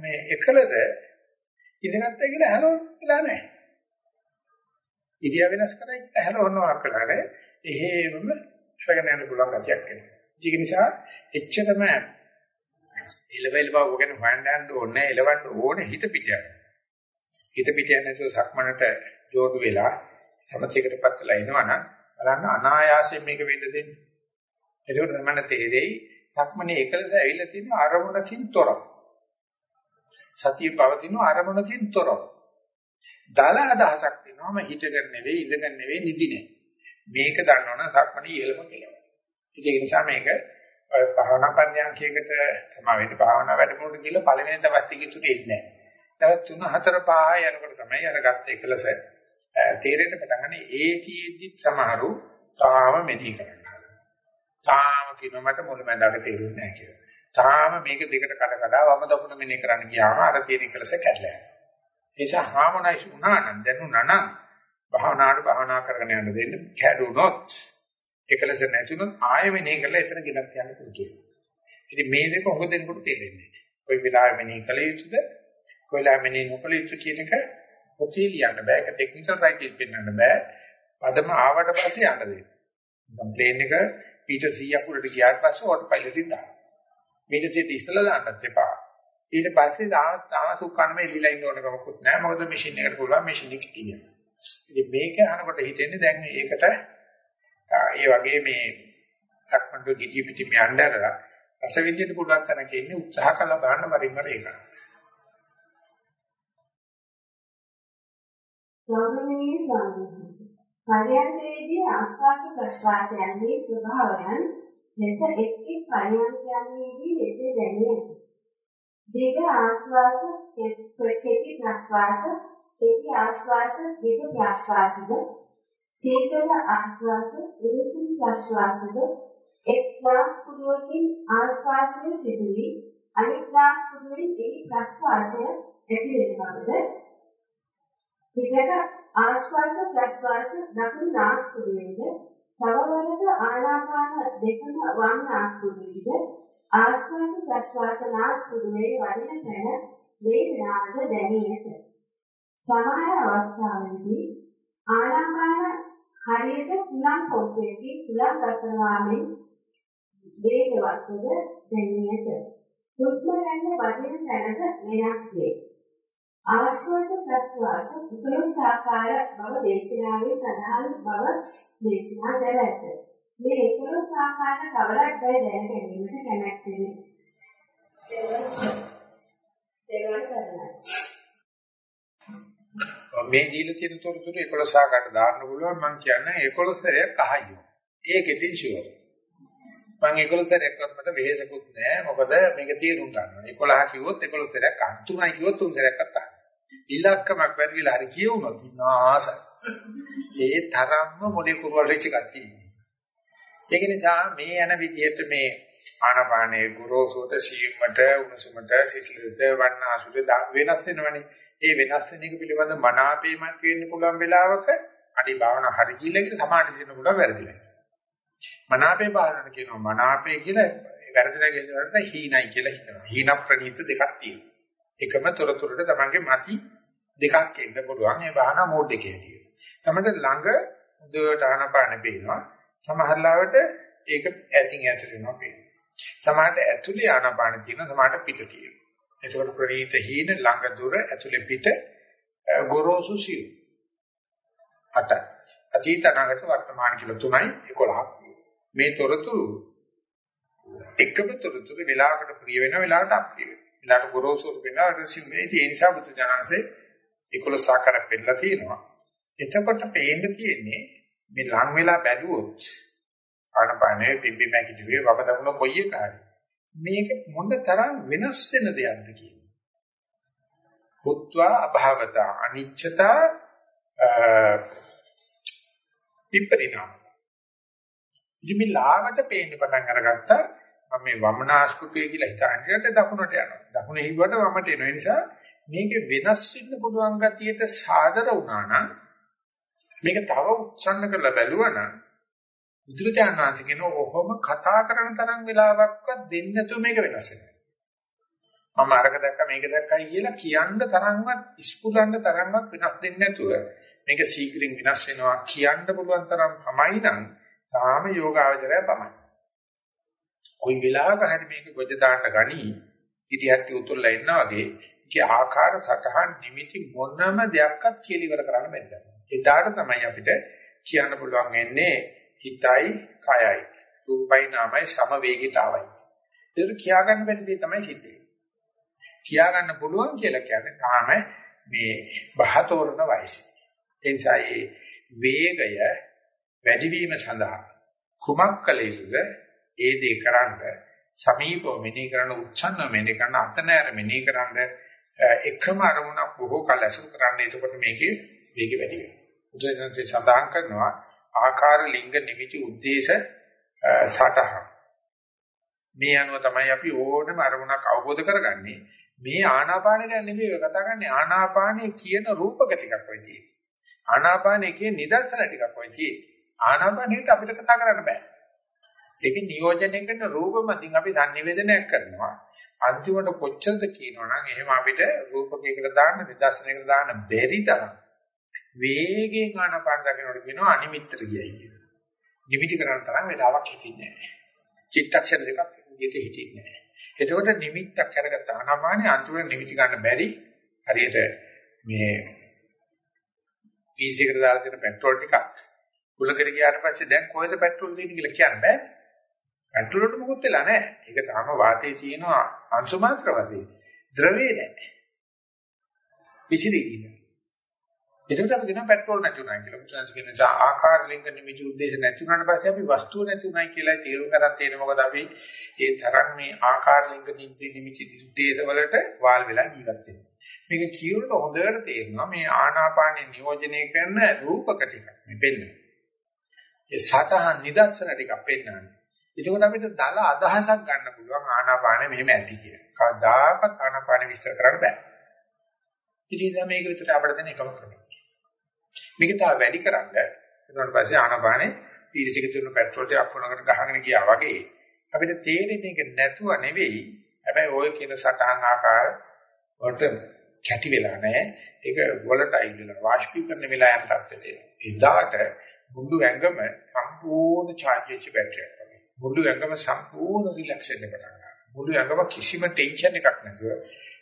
මේ එකලස ඉඳගත්ත කියලා හැලෝලා නෑ. ඉදියා වෙනස් කරයි හැලෝනවා කරලා එහෙමම ශ්‍රගණ යන පුළුවන් ගතියක් එනවා. ඒක නිසා එච්චරම ඉලවෙල් බව ගැන හොයන්න ඕනේ එලවන්න ඕනේ හිත පිට යනවා. හිත පිට යන නිසා සක්මනට ජෝඩු වෙලා සමථයකටපත් වෙලා එනවනම් බලන්න අනායාසයෙන් මේක වෙන්න දෙන්න. ඒකෝට තමයි තේරෙයි සක්මනේ එකලද ඇවිල්ලා තියෙන අරමුණකින් තොරව. සතිය පවතින අරමුණකින් තොරව. දල අදහසක් තියෙනවා මම හිතගෙන නෙවෙයි ඉඳගෙන නෙවෙයි නිදි නේ. මේක දන්නවනම් සක්මනේ ඉහළම කියලා. ඒක නිසා මේක භාවනා පන්‍යංකයකට සමා වෙන්න භාවනා වැඩමුළුට ගිහලා පළවෙනි දවස් ටිකේ තුනේ ඉන්නේ නැහැ. දවස් 3 4 5 යනකොට තමයි අර ගත්ත එකලස තේරෙන්න පටන් ගන්න. ඒතිෙද්දි සමහරු තාම මෙනෙහි කරනවා. තාම කියනවා මට මුලමඳාක තේරුන්නේ නැහැ කියලා. තාම මේක දෙකට කඩ කඩ වම දකුණ මෙනෙහි කරන්න ගියාම අර තියෙන එකලස කැඩලා යනවා. ඒ නිසා හාමොනයිස් වුණා නම් දැනුණා නම් භාවනාවට භාවනා කරගෙන යන්න දෙන්න කැඩුනොත් එකලස නැතුනොත් ආයෙ මෙනෙහි කරලා එතන ගෙනත් යන්න පුළුවන්. ඉතින් මේ දෙක හොඟ දෙනකොට තේරෙන්නේ නැහැ. කොයි වෙලාවෙ මෙනෙහි කළ යුතුද? කොයි වෙලාවෙ මෙනෙහි නොකළ යුතුද කියන එක පොතේ ලියන්න බෑ. ඒක ටෙක්නිකල් රයිටින් පෙන්වන්න බෑ. පදම ආවට පස්සේ යන්න දෙන්න. දැන් ප්ලේන් එක මීටර් 100ක් උඩට ගියාට පස්සේ ඕටෝ පයිලට් එක දාන්න. මීටර් 100ට ඉස්සලා දාන්නත් එපා. ඊට පස්සේ දාන දාන සුක්කන්නම එල්ලලා ඉන්න ඕන කමකුත් නැහැ. මොකද මැෂින් එකට පුළුවන් මැෂින් එක කියනවා. ඉතින් මේක අහනකොට හිතෙන්නේ දැන් මේකට ඒ වගේ මේ සක්මන්ඩු ගිජි පිටි මෙයන්ඩරලා රසවින්දියට පුළුවන් තැනක ඉන්නේ උත්සාහ කළා බලන්න වරින් වර ඒක. ගෞරවනීය ස්වාමීන් වහන්සේ. පරයන්කේදී ආස්වාස ප්‍රශ්වාසයන්ගේ ස්වභාවයන් ලෙස එක් එක් පරයන්කයන්දී මෙසේ දැනිය. දීර්ඝ ආශ්වාස කෙටි ප්‍රශ්වාස කෙටි ආශ්වාස දීර්ඝ ප්‍රශ්වාසද? සීතල ආශ්වාස උණුසුම් ප්‍රශ්වාසද? එක් වාස් කුඩුවකින් ආශ්වාසය සිදුවි අනෙක් වාස් කුඩුවෙන් එහි ප්‍රශ්වාසය ඇතිවෙන බවද පිටක ආශ්වාස ප්‍රශ්වාස දකුණු නාස් කුඩුවෙන්ද තවවරක ආනාපාන දෙකම වම් නාස් කුඩුවේද? ආශ්වාස ප්‍රශ්වාස නාස් කුඩුවේ වදින තැන වේදනාවද දැනියත සමහර අවස්ථාවලදී ආනාපාන හරියට කුලම් පොත්තේදී කුලම් රසවාමෙන් වේගවත්වද දැනියද හුස්ම ගන්න වදින තැනද වෙනස් වේ. ආශ්වාස ප්‍රශ්වාස උතුරු සාකාර බව දේශනාවේ සඳහන් බව දේශනා කර ඇත. මේ උතුරු සාකාර කවරක් දැයි දැන ගැනීමට කැමැත්තෙමි. දෙවන සරණයි. මේ දීලා තියෙන තොරතුරු 11 ආකාරයට දාන්න පුළුවන් මම කියන්නේ 11 කහයියෝ. ඒකෙදී ෂුවර්. මම 11 සැරයක්වත් මට වෙහෙසකුත් නැහැ. මොකද මේක තේරුම් ගන්න ඕනේ. 11 කිව්වොත් 11 සැරයක් අහන්න. 3යි කිව්වොත් 3 සැරයක්වත් අහන්න. ඉලක්කමක් වැඩිලා හරි කියවුනොත් විනාශ. ඒ තරම්ම මොලේ කුරුවල් වෙච්ච කට්ටිය. ඒක නිසා මේ යන විදිහට මේ ආනපානයේ ගුරුසුත සීමට උණුසුමට සිසිලත වන්නාසුත වෙනස් වෙනවනේ. ඒ වෙනස් වෙන එක පිළිබඳ මනාපේමත් වෙන්න පුළුවන් වෙලාවක අඩි භාවනා හරි කියලා කියන සමාධිය දෙන්න පුළුවන් වැරදිලා. මනාපේ භාවනාවට කියනවා මනාපේ කියලා වැරදිලා කියනකොට හීනයි කියලා හිතනවා. හීන ප්‍රනීත දෙකක් තියෙනවා. එකම තොරතුරට තමන්ගේ mati දෙකක් එන්න පුළුවන්. ඒ භාවනා මෝඩ් එකේ හැටියට. තමයි ළඟ හොඳට ආනපාන පේනවා. සමහර ලාවට ඒක ඇතින් ඇතුල් වෙනවා පේනවා. සමහරට ඇතුලේ ආනපාන තියෙනවා සමහරට පිට තියෙනවා. එතකොට ප්‍රණීත හීන ළඟ දුර ඇතුලේ පිට ගොරෝසු සිව්. අට. අතීත අනාගත වර්තමාන කියලා තුනයි 11ක් මේ තොරතුරු එකම තොරතුරු වෙලාවකට ප්‍රිය වෙනවා වෙලාවට අප්‍රිය වෙනවා. වෙලාවට ගොරෝසු වෙනවා රසින් මේ ඒ නිසා බුදු ජානසේ 11 ආකාරයක් පෙන්නලා තියෙනවා. එතකොට පේන්න තියෙන්නේ මේ ලං වෙලා බැලුවොත් ආනපානේ පිම්බි මැකිදුවේ වම දකුණ කොයි එක හරි මේක මොන තරම් වෙනස් වෙන දෙයක්ද කියන්නේ. පුත්වා අභාවතා අනිච්චතා විපරිණාම. ඉතින් මේ ලාවට පේන්න පටන් අරගත්තා මම මේ වමනාස්කෘතිය කියලා හිතාගෙන දකුණට යනවා. දකුණ හිව්වට වමට එනවා. ඒ නිසා මේක වෙනස් වෙන්න පුළුවන් ගතියට සාදර වුණා නම් මේක තව උච්චන්න කරලා බැලුවා නම් බුදුරජාණන් වහන්සේ කියන ඔහොම කතා කරන තරම් වෙලාවක්වත් දෙන්නේ නැතුව මේක වෙනස් වෙනවා. මම අරක දැක්ක මේක දැක්කයි කියලා කියන්න තරම්වත් ඉස්පුලන්න තරම්වත් වෙනස් දෙන්නේ නැතුව මේක ශීඝ්‍රයෙන් වෙනස් වෙනවා කියන්න පුළුවන් තරම් තමයි නම් තාම යෝගාවචරය තමයි. කොයි වෙලාවක හරි මේක ගොජ දාන්න ගනි ඉතිහාටි උතුල්ලා ඉන්නා වගේ ඒකේ ආකාර සටහන් නිමිති මොනම දෙයක්වත් කියලා ඉවර කරන්න බැහැ. එදාට තමයි අපිට කියන්න පුළුවන් වෙන්නේ හිතයි කයයි රූපයි නාමයි සම වේගිතාවයි. ඒක කියා ගන්න බැරි දේ තමයි සිද්ධ කියා ගන්න පුළුවන් කියලා කියන්නේ තාම මේ බහතෝරන වයසේ. ඒ නිසා මේ වේගය වැඩි වීම සඳහා කුමක් කළ යුතුද? ඒ දේ කරන්න සමීපව මෙනෙහි කරන උච්චන්න මෙනෙහි කරන අතනෑර මෙනෙහි කරන එකම අරමුණක් බොහෝ කල ඇසුරු කරන්න එතකොට මේකේ වේගය වැඩි වෙනවා. උදාහරණයක් සඳහන් කරනවා ආකාර ලිංග නිමිති ಉದ್ದೇಶ සටහන්. මේ අනුව තමයි අපි ඕනම අරමුණක් අවබෝධ කරගන්නේ. මේ ආනාපාන ගැන නෙමෙයි කතා කරන්නේ ආනාපානයේ කියන රූපක ටිකක් වෙයි තියෙන්නේ. ආනාපානයේ කියන නිදර්ශන ටිකක් වෙයි තියෙන්නේ. ආනාපානෙත් අපිට කතා කරන්න බෑ. ඒක නියෝජනය කරන රූපමකින් අපි sannivedanaya කරනවා. අන්තිමට කොච්චරද කියනවනම් එහෙම අපිට රූපකයකට දාන්න නිදර්ශනයකට දාන්න බැරි තරම් වේගයෙන් ආනාපාන දකින්නට කියනවා අනිමිත්තර කියයි කියලා. නිමිති කරන තරම් වෙලාවක් හිටින්නේ නැහැ. චිත්තක්ෂණ දෙකක් විදිහට හිටින්නේ නැහැ. එතකොට නිමිත්තක් අරගත්ත ආනාපානේ අන්තිමට නිමිති ගන්න බැරි හරියට මේ පීසි එකට දාලා තියෙන පෙට්‍රෝල් ටිකක් කුලකට ගියාට පස්සේ දැන් කොහෙද පෙට්‍රෝල් දෙන්නේ කියලා කියන්න බෑ. පෙට්‍රෝල් වලට මොකුත් වෙලා නැහැ. ඒක තාම වාතයේ තියෙනවා අංශු මාත්‍ර වශයෙන්. ද්‍රවේ නැහැ. විසිරී එතකොට අපි කියනවා පෙට්‍රෝල් නැති උනායි කියලා. මුචාන්ස් කියන නිසා ආකාර ලිංග නිමිති උද්දේශ නැති උනාට පස්සේ අපි වස්තුව නැති උනායි කියලා තේරුම් ගන්න තියෙන මොකද අපි ඒ තරම් මේ ආකාර ලිංග නිමිති උද්දේශ වලට වාල් වෙලා ජීවත් වෙනවා. මේක කියනකොට හොඳට තේරෙනවා මේ ආනාපානෙ නියෝජනය කරන රූපක ටික මේ පෙන්නේ. ඒ සතහන් නිදර්ශන ටික පෙන්නන්නේ. එතකොට අපිට දල අදහසක් ගන්න පුළුවන් ආනාපානෙ මෙහෙම ඇති කියලා. කවදාකවත් ආනාපානෙ විස්තර කරන්න බෑ. ඉතින් මේක විතර අපිට දෙන එකම ක්‍රමය. මේක තව වැඩි කරන්න. ඊට පස්සේ ආනපානේ පීරිසික තුන පෙට්‍රෝල් ටික අපුණකට ගහගෙන ගියා වගේ. අපිට තේරෙන්නේ ඒක නැතුව නෙවෙයි. හැබැයි ওই කියන සටහන් ආකාර වලට කැටි වෙලා නැහැ. ඒක වොලටයිල් වෙලා වාෂ්පීකරණ වෙලා යන තත්ත්වයට එදාට මුළු ඇඟම සම්පූර්ණ charge වෙච්ච බැටරියක් වගේ. මුළු ඇඟම සම්පූර්ණ රිලැක්ස් වෙන්න පටන් ගන්නවා. මුළු ඇඟම කිසිම ටෙන්ෂන් එකක් නැතුව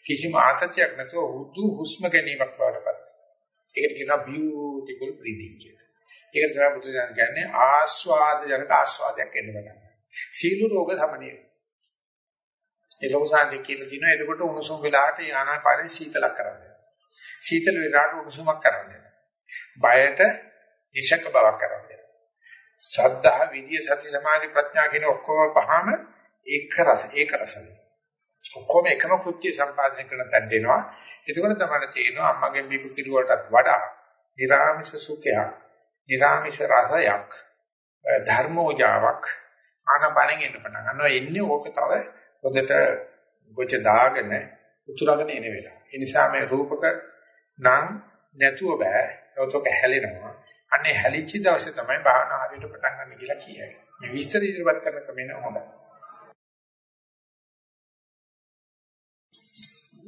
කිසිම ආතතියක් නැතුව හුදු හුස්ම ගැනීමක් වඩපත් ඒකට කියනවා beautiful breathing කියලා. ඒකට තමයි බුදුසසුන කියන්නේ ආස්වාද ජනක ආස්වාදයක් එන්න පටන් ගන්නවා. සීල රෝග සමනය වෙනවා. ඒ ලෝසාන්ති කියලා දිනවා එතකොට උණුසුම් වෙලාවට ආනාපානෙ සීතලක් කරන්නේ. සීතල වෙලාවට උණුසුමක් කරන්නේ. බයට ඉෂක බවක් කරන්නේ. ශ්‍රද්ධා, විද්‍ය, සති, සමාධි, ප්‍රඥා කියන ඔක්කොම පහම ඒක රස ඒක රසයි. ඔක්කොම එකම කෘත්‍ය සම්පාදනය කරන තැන දෙනවා. එතකොට තමයි තේරෙනවා අම්මගෙන් බීපු කිරුවටත් වඩා නිර්ආමිෂ සුඛයක්, නිර්ආමිෂ රසයක්, ධර්මෝජාවක් ආනපනෙන් එන්න පටන් ගන්නවා. එන්නේ ඕක තව හොඳට ගොච දාගෙන උතුරගෙන එන වෙලාව. ඒ නිසා මේ රූපක නම් නැතුව බෑ. ඒතොක හැලෙනවා. අනේ හැලිච්ච දවසේ තමයි භාවනා හරියට පටන් ගන්න කියලා කියයි. මේ විස්තර ඉදිරිපත් කරන ක්‍රමෙන හොඳයි.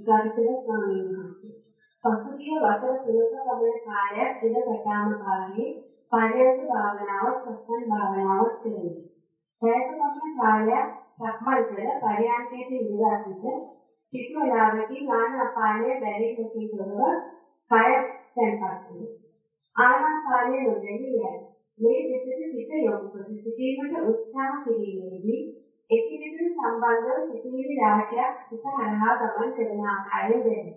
ගරුතර ස්වාමීන් වහන්සේ පසුගිය වසර තුනක පමණ කාලයක් දින ප්‍රකාම කාලයේ පරියන්ක භාවනාව සක්මන් භාවනාවක් කෙරෙමි. පැයක පමණ කාලයක් සක්මන් කළ පරියන්කයට ඉඳලා සිට ටික වේලාවකින් ආනාපානය බැරිකකින් තොරව කය තැන්පත් වේ. ආනාපානය නොදැනී යයි. මේ දෙසට සිත යොමු කොට සිටීමට උත්සාහ කිරීමේදී එකිනෙකට සම්බන්ධව සිටිවිලි රාශියක් හිත හරහා ගමන් කරන ආකාරය දැනේ.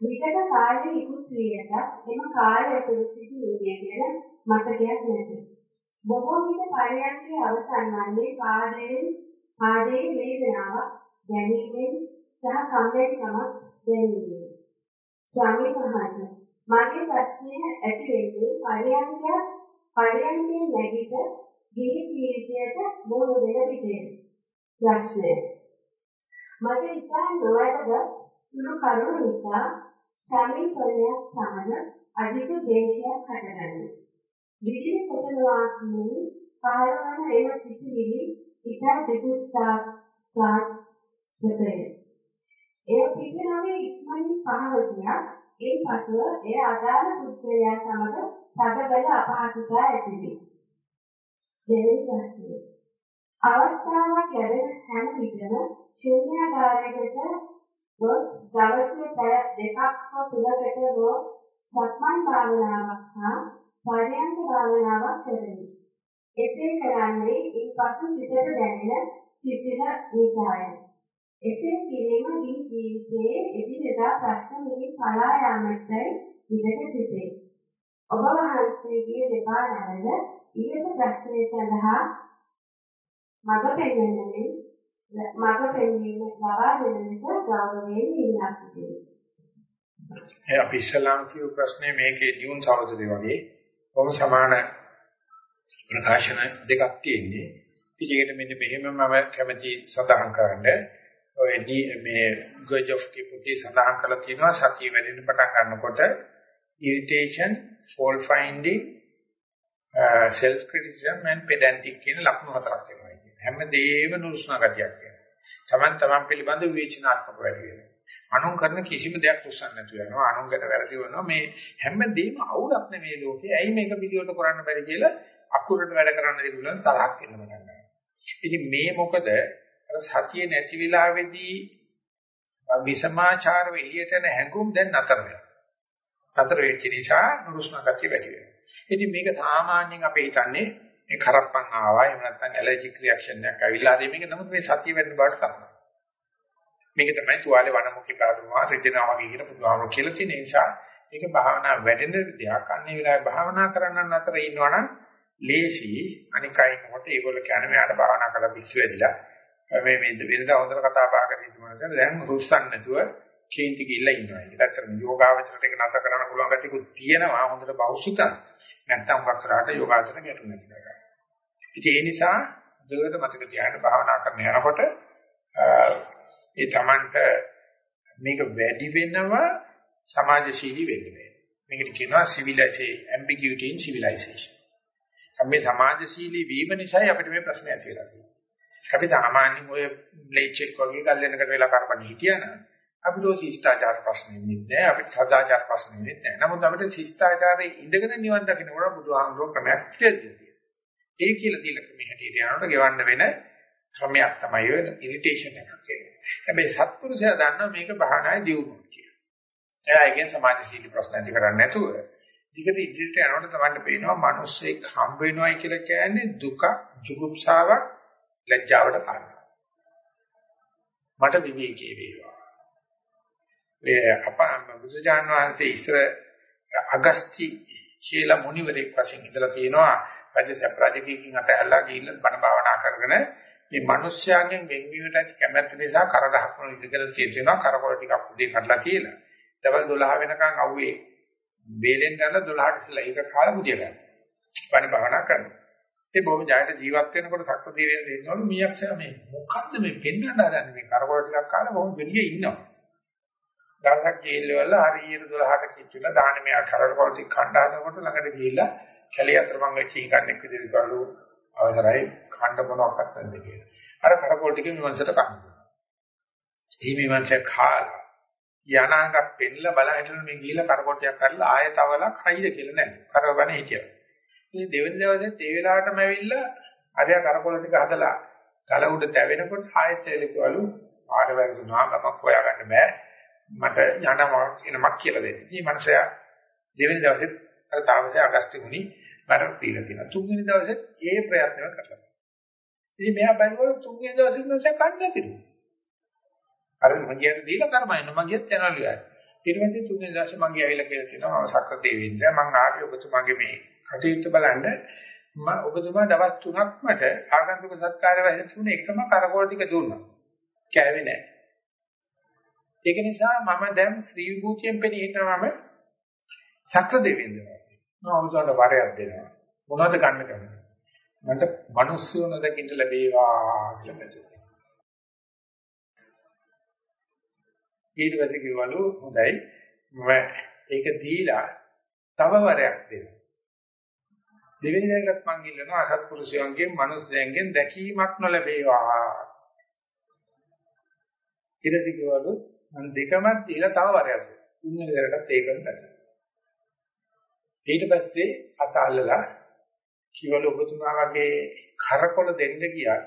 විතක කාලේ ඉක්ුත් වියට එම කාලය තුළ සිටින්නේ ගැන මතකයක් නැත. බොහෝ විට පරියන්කේ අවසන් වන්නේ පාදයෙන් පාදයේ වේදනාවක් දැනීමෙන් සහ කම්මැලිකමක් දැනීමෙන්. ස්වාමීන් වහන්සේ මගේ ප්‍රශ්නය ඇති වෙන්නේ පරියන්කය පරියන්කේ නැගිට ගිහි ජීවිතයට මුහුණ දෙන විදිය. ප්‍රශ්නය මට ඉතා නොවැදගත් සුළු කරුණු නිසා සමීපනයක් සමග අධික ද්වේෂයක් හටගන්නවා. විදින කොටනවා කියන්නේ පහළවන එම සිතිවිලි ඉතා ජිගුත්සා සාත්‍යය. එය පිටිනවේ ඉක්මනින් පහළ ගියා. ඒ පසුව එය අදාළ පුද්ගලයා සමග තදබල අපහසුතා ඇති වේ. දෙවෙනි ප්‍රශ්නය. අවස්ථාවක් ලැබෙන හැම විටම ශූන්‍යාකාරයකට ගොස් දවසේ පැය දෙකක් හෝ තුනකට හෝ සක්මන් භාවනාවක් හා පරයන්ක භාවනාවක් කරමි. එසේ කරන්නේ ඉන්පසු සිතට දැනෙන සිසිල නිසාය. එසේ කිරීම ගිහි ජීවිතයේ එදිනෙදා ප්‍රශ්න වලින් පලා යාමටයි විදක සිටේ. ඔබ වහන්සේගේ දෙපා නරද ඊට ප්‍රශ්නය සඳහා මඟ පෙන්වන්නේ මඟ පෙන්වීම ලබා දෙන ලෙස ගෞරවයෙන් ඉල්ලා සිටිනවා. ඒ අපි ඉස්ලාම් කියු ප්‍රශ්නේ මේකේ දියුන් සහෝදරය වගේ කොහොම සමාන ප්‍රකාශන දෙකක් තියෙන්නේ. ඉතින් මෙන්න මෙහෙමම කැමැති සඳහන් කරන්න ඔය මේ ගොජොෆ් කිපුති සඳහන් කරලා තියෙනවා සතිය වැඩෙන්න පටන් ගන්නකොට irritation, fault finding, uh, self criticism and pedantic කියන ලක්ෂණ හතරක් තියෙනවා. හැමදේම නුරුස්නා ගතියක් කියනවා. Taman taman පිළිබඳ විවේචනාත්මක වැඩි වෙනවා. අනුන් කරන කිසිම දෙයක් උස්සන්න නැතුව යනවා. අනුන් ගැන වැරදි වෙනවා. මේ හැමදේම අවුලක් නෙමේ ලෝකේ. ඇයි මේක පිළිවෙලට කරන්න බැරි කියලා අකුරට වැඩ කරන්න දෙගුලන් තරහක් එන්න පටන් ගන්නවා. ඉතින් මේ මොකද අර සතිය නැති වෙලාවේදී විසමාචාර එළියට යන හැඟුම් දැන් නතර වෙනවා. නතර වෙච්ච නිසා නුරුස්නා ගතිය වැඩි වෙනවා. ඉතින් මේක සාමාන්‍යයෙන් අපි හිතන්නේ මේ කරප්පන් ආවා එහෙම නැත්නම් ඇලර්ජික් රියැක්ෂන් එකක් ඇවිල්ලා ආදී මේක නමුත් මේ සතිය වෙන්න බාට තමයි. මේක තමයි තුවාලේ වනමුඛි පාදුමා රිදෙනවා වගේ කියලා බුදුහාමුදුරුවෝ කියලා තියෙන නිසා ඒක භාවනා වැඩෙන දෙයක්. අන්නේ වෙලාවේ භාවනා කරන්න අතර ඉන්නවනම් ලේසි අනිකයි කොට ඒගොල්ලෝ කියන්නේ මෙයාට භාවනා කරලා පිස්සු වෙදිලා මේ මේ වෙනදා හොඳට කතා බහ කරගෙන ඉඳලා දැන් රුස්සන් නැතුව කේන්ති ගිල්ලා ඉන්නවා. ඒක ඇත්තටම යෝගාවචරයට ඒක නැස කරන්න පුළුවන් ගැතියකුත් තියෙනවා හොඳට බෞසුත. නැත්තම් වක්‍රාට යෝගාචර ගැටුම් නැති කරගන්න. ඉතින් ඒ නිසා දෙවද මතක තියාගෙන භාවනා කරන යනකොට ඒ Tamanට මේක වැඩි වෙනව සමාජශීලී වෙන්න බෑ. මේකට කියනවා civilization ambiguity in civilization. සම්මේ සමාජශීලී වීම නිසා අපිට මේ ප්‍රශ්නේ ඇති වෙලා තියෙනවා. අපි සාමාන්‍යයෙන් ඔය ප්ලේචෙක් වගේ ගල්ලෙනකට වෙලා කරපණ හිටියනම් අපිට ඔය ශිෂ්ටාචාර ප්‍රශ්නේ නෙන්නේ අපිට සදාචාර ප්‍රශ්නේ නෙන්නේ නමුත් අපිට ශිෂ්ටාචාරයේ ඉඳගෙන නිවන් දකින්නකොට බුදුහාමුදුරුවෝ ක්‍රමයක් කියලා දෙනවා. ඒ කියලා තියෙන ක්‍රමයේ හැටියට යනකොට ගෙවන්න වෙන ක්‍රමයක් තමයි ඔය ඉරිටේෂන් එකක් කියන්නේ. හැබැයි සත්පුරුෂයා දන්නවා මේක භාවනායේ දියුණුවක් කියලා. එයා ඒකෙන් සමාජශීලී ප්‍රශ්න ඇති කරන්නේ නැතුව දිගට ඉදිරියට යනකොට තමයි පේනවා මිනිස්සෙක් හම්බ වෙනවයි කියලා කියන්නේ දුක, ජුගුප්සාවක්, ලැජ්ජාවට කාරණා. මට විවේකී වේවා. ඒ අප බුදුජාන විශ්වසේ ඉස්සර අගස්ති කියලා මුනිවරයෙක් වශයෙන් ඉඳලා තියෙනවා රජසප් රජකීකින් අතහැරලා ගිහිල්ලා බණ භාවනා කරගෙන මේ මිනිස්යාගෙන් වෙන්වීමට ඇති කැමැත්ත නිසා කරදහක්න ඉඳගෙන තියෙනවා කරකොල ටිකක් උදේ කඩලා තියලා. දවල් 12 වෙනකන් අවුවේ බේරෙන් යන 12ට ඉස්සලා ඒක කාලා මුදිය ගන්න. බණ භාවනා කරනවා. ඒ බොහොම ජයට ජීවත් වෙනකොට සක්‍ර දේවියන් දෙන්නවලු මීයක්ෂර මේ මොකද්ද මේ පෙන්වන්න හදන්නේ මේ කරකොල ටිකක් කාලා බොහොම වෙලිය ඉන්නවා. දවසක් ගිහිල්ලා හරියට 12ට කිච්චුලා දාන්නේ මෙයා කරකොල ටික කණ්ඩා හදනකොට ළඟට ගිහිල්ලා කැලිය අතර මම වෙච්ච කන්නෙක් විදිහට කළු අවසරයි කණ්ඩ මොනවාක්වත් නැද්ද කියලා. අර කරකොල ටික මිමංශයට කන්න. මේ මිමංශය කාලා යනාංගක් පෙන්නලා බලහිටන මේ ගිහිල්ලා කරකොල ටිකක් කරලා ආයෙ තවලා කයිද කියලා නෑ. කරවබනේ හිටියා. මේ දෙවෙනි දවසෙත් ඒ වෙලාවටම ඇවිල්ලා අරයා කරකොල ටික හදලා ගල උඩ තැවෙනකොට ආයෙත් එලකවලු ආර වැරදුනා ගමක් හොයාගන්න බෑ. මට යනවා එනමක් කියලා දෙන්න. ඉතින් මනුස්සයා දෙවෙනි දවසෙත් අර තාමසේ අගස්ටි මුනි මට දීලා තියෙනවා. තුන්වෙනි දවසෙත් ඒ ප්‍රයත්නය කරලා. ඉතින් මෙයා බැලුවොත් තුන්වෙනි දවසේ මනුස්සයා කන්නේ නැතිලු. අර මගියට දීලා කරමයින්න මගියත් යනලු යාර. ඊට පස්සේ තුන්වෙනි දවසේ මගේ ඇවිල්ලා කියලා තියෙනවා මම සක්‍ර දේවේන්ද්‍රයා මං ආවේ ඔබතුමාගේ මේ කටයුත්ත බලන්න මම ඔබතුමා දවස් 3ක් මට ආගන්තුක සත්කාරය වැහෙතුනේ එකම කරකෝල ටික දුන්නා. කෑවේ නැහැ. ඒක නිසා මම දැන් ශ්‍රී විභූතියෙන් පෙනී හිටනවම සක්‍ර දෙවියන්දා. මම උන්ට වරයක් දෙනවා. මොනවද ගන්න කැමති? මට මිනිස්සු නොදකින්න ලැබේවා කියලා හිතුවා. ඊට පස්සේ කිව්වලු හොඳයි මම ඒක දීලා තව වරයක් දෙනවා. දෙවෙනි දවසට මං ඉල්ලනවා අසත්පුරුෂයන්ගෙන් මිනිස්යන්ගෙන් දැකීමක් නොලැබේවා. ඊට පස්සේ කිව්වලු මම දෙකම දීලා තව වරයක් තුන්වෙනි දවසටත් ඒකම කරනවා. ඊට පස්සේ අතල්ලලා කිවල ඔබතුමා වගේ කරකොල දෙන්න ගියා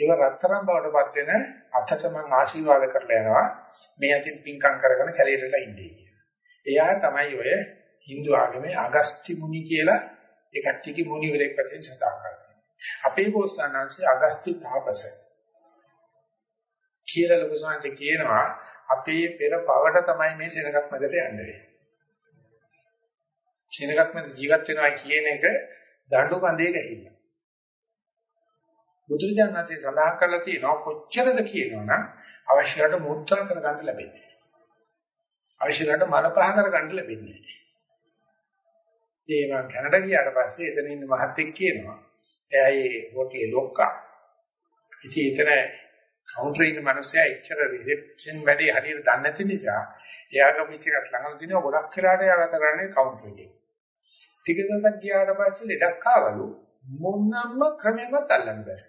ඒව රත්තරන් බවට පත් වෙන අතට මම ආශිර්වාද කරලා යනවා මේ අතින් පින්කම් කරගෙන කැලේටලා ඉන්නේ කියලා. එයා තමයි ඔය Hindu ආගමේ අගස්ති මුනි කියලා ඒ කට්ටියගේ මුනිවරයෙක් වශයෙන් සඳහන් කරන්නේ. අපේ බෝසතාණන්සේ අගස්ති තාපස කියලා ලොකු සංහත කියනවා අපේ පෙර පවට තමයි මේ සෙනගක් මැදට යන්නේ. සෙනගක් මැද ජීවත් වෙනවා කියන එක දඬු කඳේ ගහිල්ලා. බුදුරජාණන්සේ සඳහන් කරලා තියෙනවා කොච්චරද කියනවනම් අවශ්‍යයට මුත්‍රා කරගන්න ලැබෙන්නේ. අවශ්‍යයට මල පහ කරගන්න ලැබෙන්නේ. ඒ මම කැනඩා ගියාට පස්සේ එතන ඉන්න මහත්තයෙක් කියනවා එයා ඒ හෝටලේ ලොක්කා. ඉතින් එතන කවුන්ටරේ ඉන්න මිනිස්සයා එච්චර රිසෙප්ෂන් වැඩේ හරියට දන්නේ නැති නිසා එයාගේ පිටිකට ළඟම දිනව ගොඩක් වෙලාට එයා ගත කරන්නේ කවුන්ටර් එකේ. ටික දවසක් ගියාට පස්සේ ලෙඩක් ආවලු මොනම්ම ක්‍රමයක්වත් අල්ලන්න බෑ.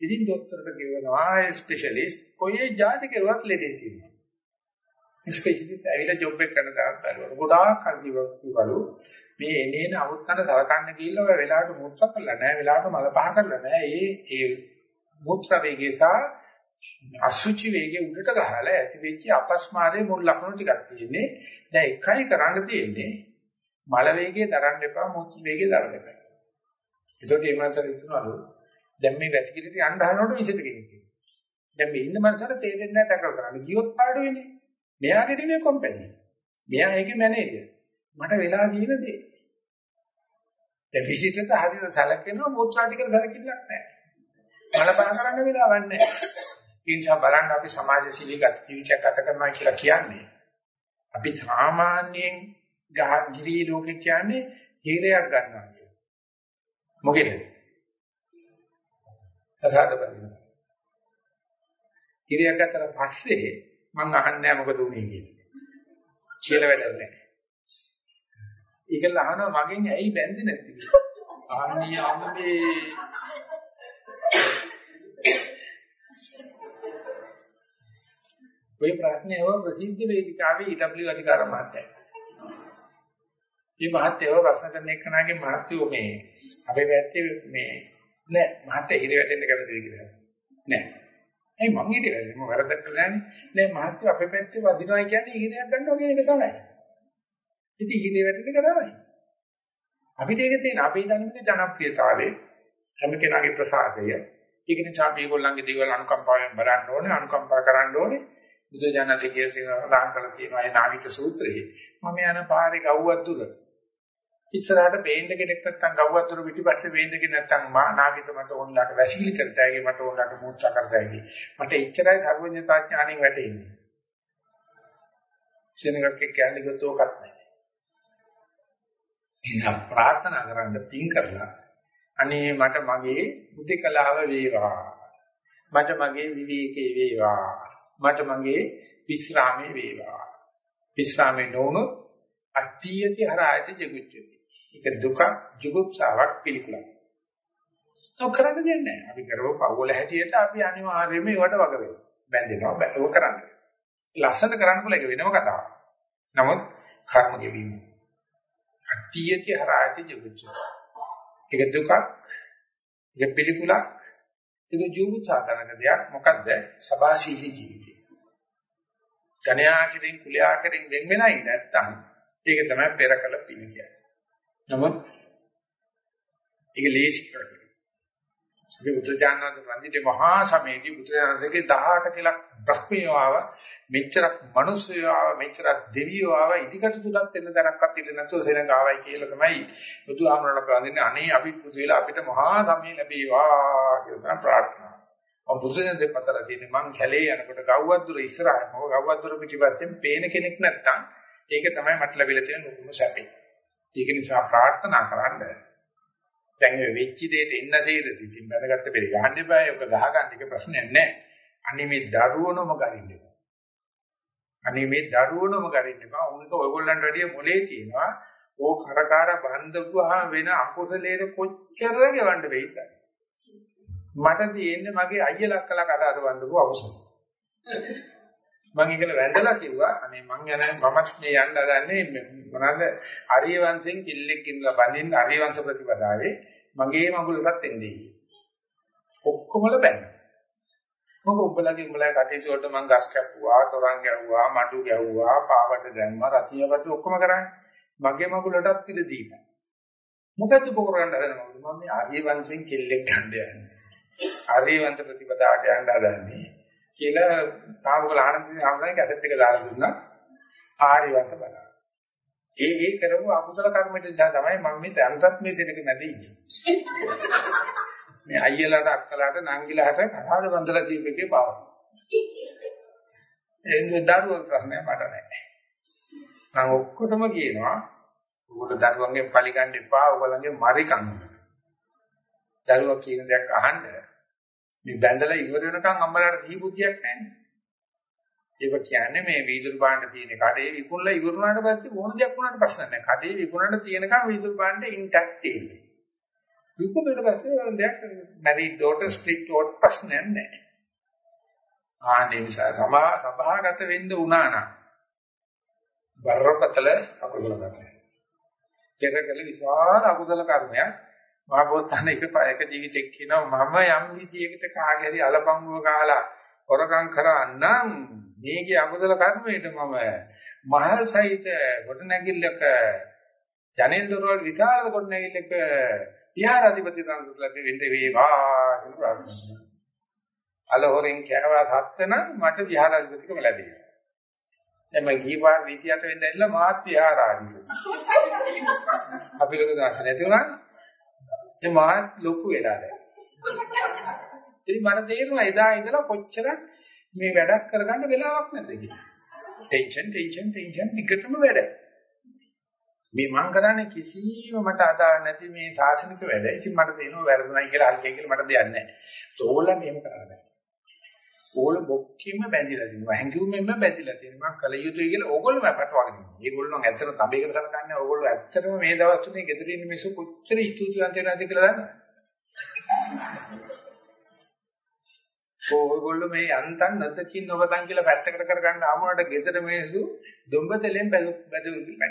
ඉතින් ડોක්ටර්ට කියනවා ස්පෙෂලිස්ට් කොයි જાති කෙරුවත් ලෙඩේ තියෙනවා. ස්පෙෂලිස්ට් ඇවිල්ලා ජොබ් එක කරන තරම් බැලුවා. ගොඩාක් කල් කිව්වලු මේ එනේන අවුත්කන සලකන්න ගිහිල්ලා ඔය වෙලාවට මුත්‍ර කරලා නැහැ වෙලාවට මල පහ කරලා නැහැ. ඒ ඒ මුත්‍ර වේගය සහ අසුචි වේගය උඩට ගහලා ඇති වෙච්ච අපස්මාරයේ මුල් ලක්ෂණ ටිකක් තියෙන්නේ. දැන් එකයි කරන්න තියෙන්නේ මල වේගය දරන්න එපා මුත්‍ර වේගය දරන්න එපා. ඒකට මේ මනසට හිතනවලු දැන් මේ වැසිකිළිට යන්න හදනකොට විසිත කෙනෙක් ඉන්නවා. දැන් මේ ඉන්න මනසට තේරෙන්නේ නැහැ ටැකල් කරන්න. ගියොත් පාඩු වෙන්නේ. මෙයාගේ දිනේ කම්පැනි. මෙයා ඒකේ මැනේජර්. මට වෙලා තියෙන දේ. දැන් විසිතට හරියට සැලකෙනවා මුත්‍රා ටික සැලකිල්ලක් නැහැ. මල බල කරන්න වෙලාවක් නැහැ. ඒ නිසා බලන්න අපි සමාජශීලී ගත ජීවිතයක් ගත කරනවා කියලා කියන්නේ අපි සාමාන්‍යයෙන් ගිරි ලෝකේ කියන්නේ හීරයක් ගන්නවා කියන. මොකේද? සසාද බඳින. හීරයක් ගත්තට පස්සේ මං අහන්නේ මොකද උනේ කියලා. කියලා වැඩක් නැහැ. ඒකල අහනවා මගෙන් ඇයි බැඳෙන්නේ නැති කියලා. ආන්නේ අම්මේ ඔය ප්‍රශ්නේ ඒව ප්‍රසිද්ධ වේදිකාවේ ඊඩබ්ලිව් අධිකාර මහත්තයා. මේ මහත්තයව ප්‍රශ්න කරන එක්කනාගේ මහත්තයෝ මේ අපේ පැත්තේ මේ නෑ මහත්තයා ඉරි වැටෙන්න කැමතිද කියලා. නෑ. ඒ මම ඉරි වැටෙන්නේ මම වරදක් කළා නෑ. නෑ මහත්තයෝ අපේ පැත්තේ වදිනවා කියන්නේ ඉරියක් ගන්නවා කියන එක තමයි. ඉතින් ඉරි වැටෙන එක තමයි. අපිට ඒක තියෙන අපේ දැනුමේ ජනප්‍රියතාවය හැම කෙනාගේ ප්‍රසාදය. ඒක නිසා අපි ඒගොල්ලන්ගේ දේවල් අනුකම්පාවෙන් බලන්න ඕනේ අනුකම්පා කරන්න ඕනේ. බුදුජානක කියලා තියෙනවා දාන කරලා තියෙනවා ඒ නාවිත සූත්‍රයේ. මම යන පාරේ ගව්වක් දුර ඉස්සරහට බේන්න කෙනෙක් නැත්තම් ගව්වතුරු පිටිපස්සේ බේන්න කෙනෙක් නැත්තම් මා නාගිත මට ඕන්ලාට වැසිකිලි කරතයි මට ඕන්ලාට මූත්‍රා කරතයි මට එච්චරයි සර්වඥතා ඥාණයෙන් වැටෙන්නේ සෙනගක් කියන්නේ ගතෝකත් නැහැ. එහෙනම් ප්‍රාර්ථනා කරන්න පින් කරලා අනේ මට මගේ බුද්ධකලාව වේවා. මට මගේ විවේකේ වේවා. මට මගේ විස්රාමේ වේවා. විස්රාමේ නොවුනොත් අට්ඨියති හරායති ජගුච්චති. ඒක දුක ජුගුප්සාවක් පිළිකුලක්. ඔක් කරන්න දෙන්නේ නැහැ. අපි කරව පවවල හැටියට අපි අනිවාර්යයෙන්ම ඒවට වග වෙනවා. බැඳෙනවා බැලුව කරන්න. ලස්සන කරන්න පුළුවන් එක වෙනම කතාවක්. නමුත් කර්ම ගෙවීම. අට්ඨියති හරායති ජගුච්චති. ඒක දුකක්. ඒක පිළිකුලක්. ඒක ජුගුප්සා කරන දෙයක්. මොකද්ද? සබාශීලී ජීවිතය. ගණයා කිරින් කුලයා කිරින් වෙන් වෙනයි නැත්තම් ඒක තමයි පෙර කළ පින කියන්නේ. නමුත් ඒක ලේසි කරගන්න. මේ බුදුජානනාථ වන්දිතේ මහා සමේදී බුදුජානකගේ 18 කියලා බ්‍රහ්මියෝ ආව මෙච්චරක් මිනිස්සුයෝ ආව මෙච්චරක් දෙවියෝ ආව ඉදිකට තුලත් එන්න දැනක්වත් ඉන්න නැතුව සෙනඟ ආවයි කියලා තමයි බුදුහාමරණ ප්‍රාන්දින්නේ අනේ අපි පුදු වෙලා අපිට මහා සමේ ලැබේවා කියලා තමයි ප්‍රාර්ථනා. මම බුදුසෙන්සේ පතලා තියෙන්නේ මං කැලේ යනකොට ගව්වද්දුර ඉස්සරහ මොකද ගව්වද්දුර පිටිපස්සෙන් පේන කෙනෙක් නැත්තම් ඒක තමයි මට ලැබිලා තියෙන ලොකුම සැපේ. ඒක නිසා ප්‍රාර්ථනා කරන්න. දැන් මේ වෙච්ච දෙයට එන්න සේද ඉතින් බැලගත්ත පෙරේ ගහන්න එපා. ඒක ගහ ගන්න එක ප්‍රශ්නයක් නෑ. අනේ මේ දරුවනම ගරින්න එපා. අනේ මේ දරුවනම ගරින්න එපා. උන්ට ඔයගොල්ලන්ට වැඩිය මොලේ තියෙනවා. ඕ කරකාර බන්ධපුවාම වෙන අකුසලයේ කොච්චර ගෙවන්න වෙයිද? මට තියෙන්නේ මගේ අයියලා අක්කලා කතාද බන්ධපුව අවසන්. මම ඒකල වැඳලා කිව්වා අනේ මං යන මමත් මේ යන්න හදන්නේ මොනවාද ආර්ය වංශෙන් කිල්ලෙක් ඉඳලා බඳින්න ආර්ය වංශ ප්‍රතිපදාවේ මගේ මගුලටත් එන්නේ. ඔක්කොමල බැන්න. මොකද උඹලගේ උඹලා කටයුතු වලට මං ගස් කැපුවා, තොරන් ගැව්වා, මඩු ගැව්වා, පාවට දැම්මා, රතියපත ඔක්කොම කරන්නේ. මගේ මගුලටත් ඉඳ දීලා. මොකද්ද පොරන්න හදන්නේ මම මේ ආර්ය වංශෙන් කිල්ලෙක් ගන්න යන්නේ. ආර්ය වංශ ප්‍රතිපදාවට යන්න හදන්නේ. කියලා තාමකල ආනන්දසිංහ හම්බුනේ කැසට් එක දාලා දුන්නා ආරිවන්ත බලන්න. ඒ ඒ කරපු අකුසල කර්මෙට නිසා තමයි මම මේ දැනටත් මේ දෙනක නැද ඉන්නේ. මේ අයියලාට අක්කලාට නංගිලාට කතාවද බඳලා දීපේකේ පාව. එන්නේ දරුවෝ ප්‍රශ්නය මට නැහැ. මම ඔක්කොටම කියනවා උගල දරුවන්ගෙන් පරිගන්න එපා ඔයගොල්ලන්ගේ මරි කන්න. දරුවා කියන දේක් අහන්න මේ බැඳලා ඉවර වෙනකන් අම්මලාට සිහි බුද්ධියක් නැහැ. ඒක කියන්නේ මේ වීදුරු භාණ්ඩ තියෙන කඩේ විකුණලා ඉවරුනාට පස්සේ ඕන දෙයක් වුණාට ප්‍රශ්න නැහැ. කඩේ විකුණන්න තියෙනකන් වීදුරු භාණ්ඩ ඉන්ටැක්ට් තියෙන්නේ. විකුණුනට පස්සේ ඕන දෙයක් මැරිඩ් ඩෝටර් ස්ප්ලිට් ඩෝට් ප්‍රශ්න නැහැ. ආන්නේ නිසා සභා සභාගත වෙන්න උනා නම් බරපතල අකුසල කර්මයක්. කෙරකල විශාල අකුසල කර්මයක් මහබෝසතාණ එක පායක ජීවිතෙක් කියනවා මම යම් විදියකට කාගේ හරි අලපංගුව ගහලා හොරකම් කරා නම් මේකේ අකුසල කර්මයට මම මහල් සහිත ගොඩනැගිල්ලක ජනෙල් දොරවල් විශාල ගොඩනැගිල්ලක විහාරාධිපති තනතුරට වෙන්න වේවා කියන ප්‍රාර්ථනා. අලහොරෙන් කෑවා හත්තන මට විහාරාධිපතිකම ලැබෙනවා. දැන් මම ගිහිපාර 28 වෙනිදා ඉඳලා මාත් විහාරාධිපති. අපි ලොකු දාස නැති වුණා. ඒ මාත් ලොකු වෙලා දැන්. ඉතින් මට තේරෙනවා එදා ඉඳලා කොච්චර මේ වැඩක් කරගන්න වෙලාවක් නැද්ද කියලා. ටෙන්ෂන් ටෙන්ෂන් ටෙන්ෂන් දිගටම වැඩ. මේ මං කරන්නේ කිසිම මට අදාළ නැති මේ සාසනික වැඩ. ඉතින් මට තේරෙනවා වැරදුණයි කියලා හරි කියලා මට දෙයක් නැහැ. ඕලා මෙහෙම කරන්නේ. ඕල බොක්කෙම බැඳිලා තියෙනවා. හැංගුමෙන්ම බැඳිලා තියෙනවා. මම කල යුතුයි කියලා ඕගොල්ලෝ මපට වගේ. මේගොල්ලෝ නම් ඇත්තට තඹේකට සලකන්නේ ඕගොල්ලෝ ඇත්තටම මේ දවස් තුනේ ගෙදර ඉන්න මිනිස්සු කොච්චර ස්තුතිවන්ත වෙනවද කියලා දන්නවද? ඕගොල්ලෝ මේ යන්තම් නැතකින් නොබතන් කියලා පැත්තකට කරගන්න ආමුණට ගෙදර මිනිස්සු දොඹතලෙන් බැදු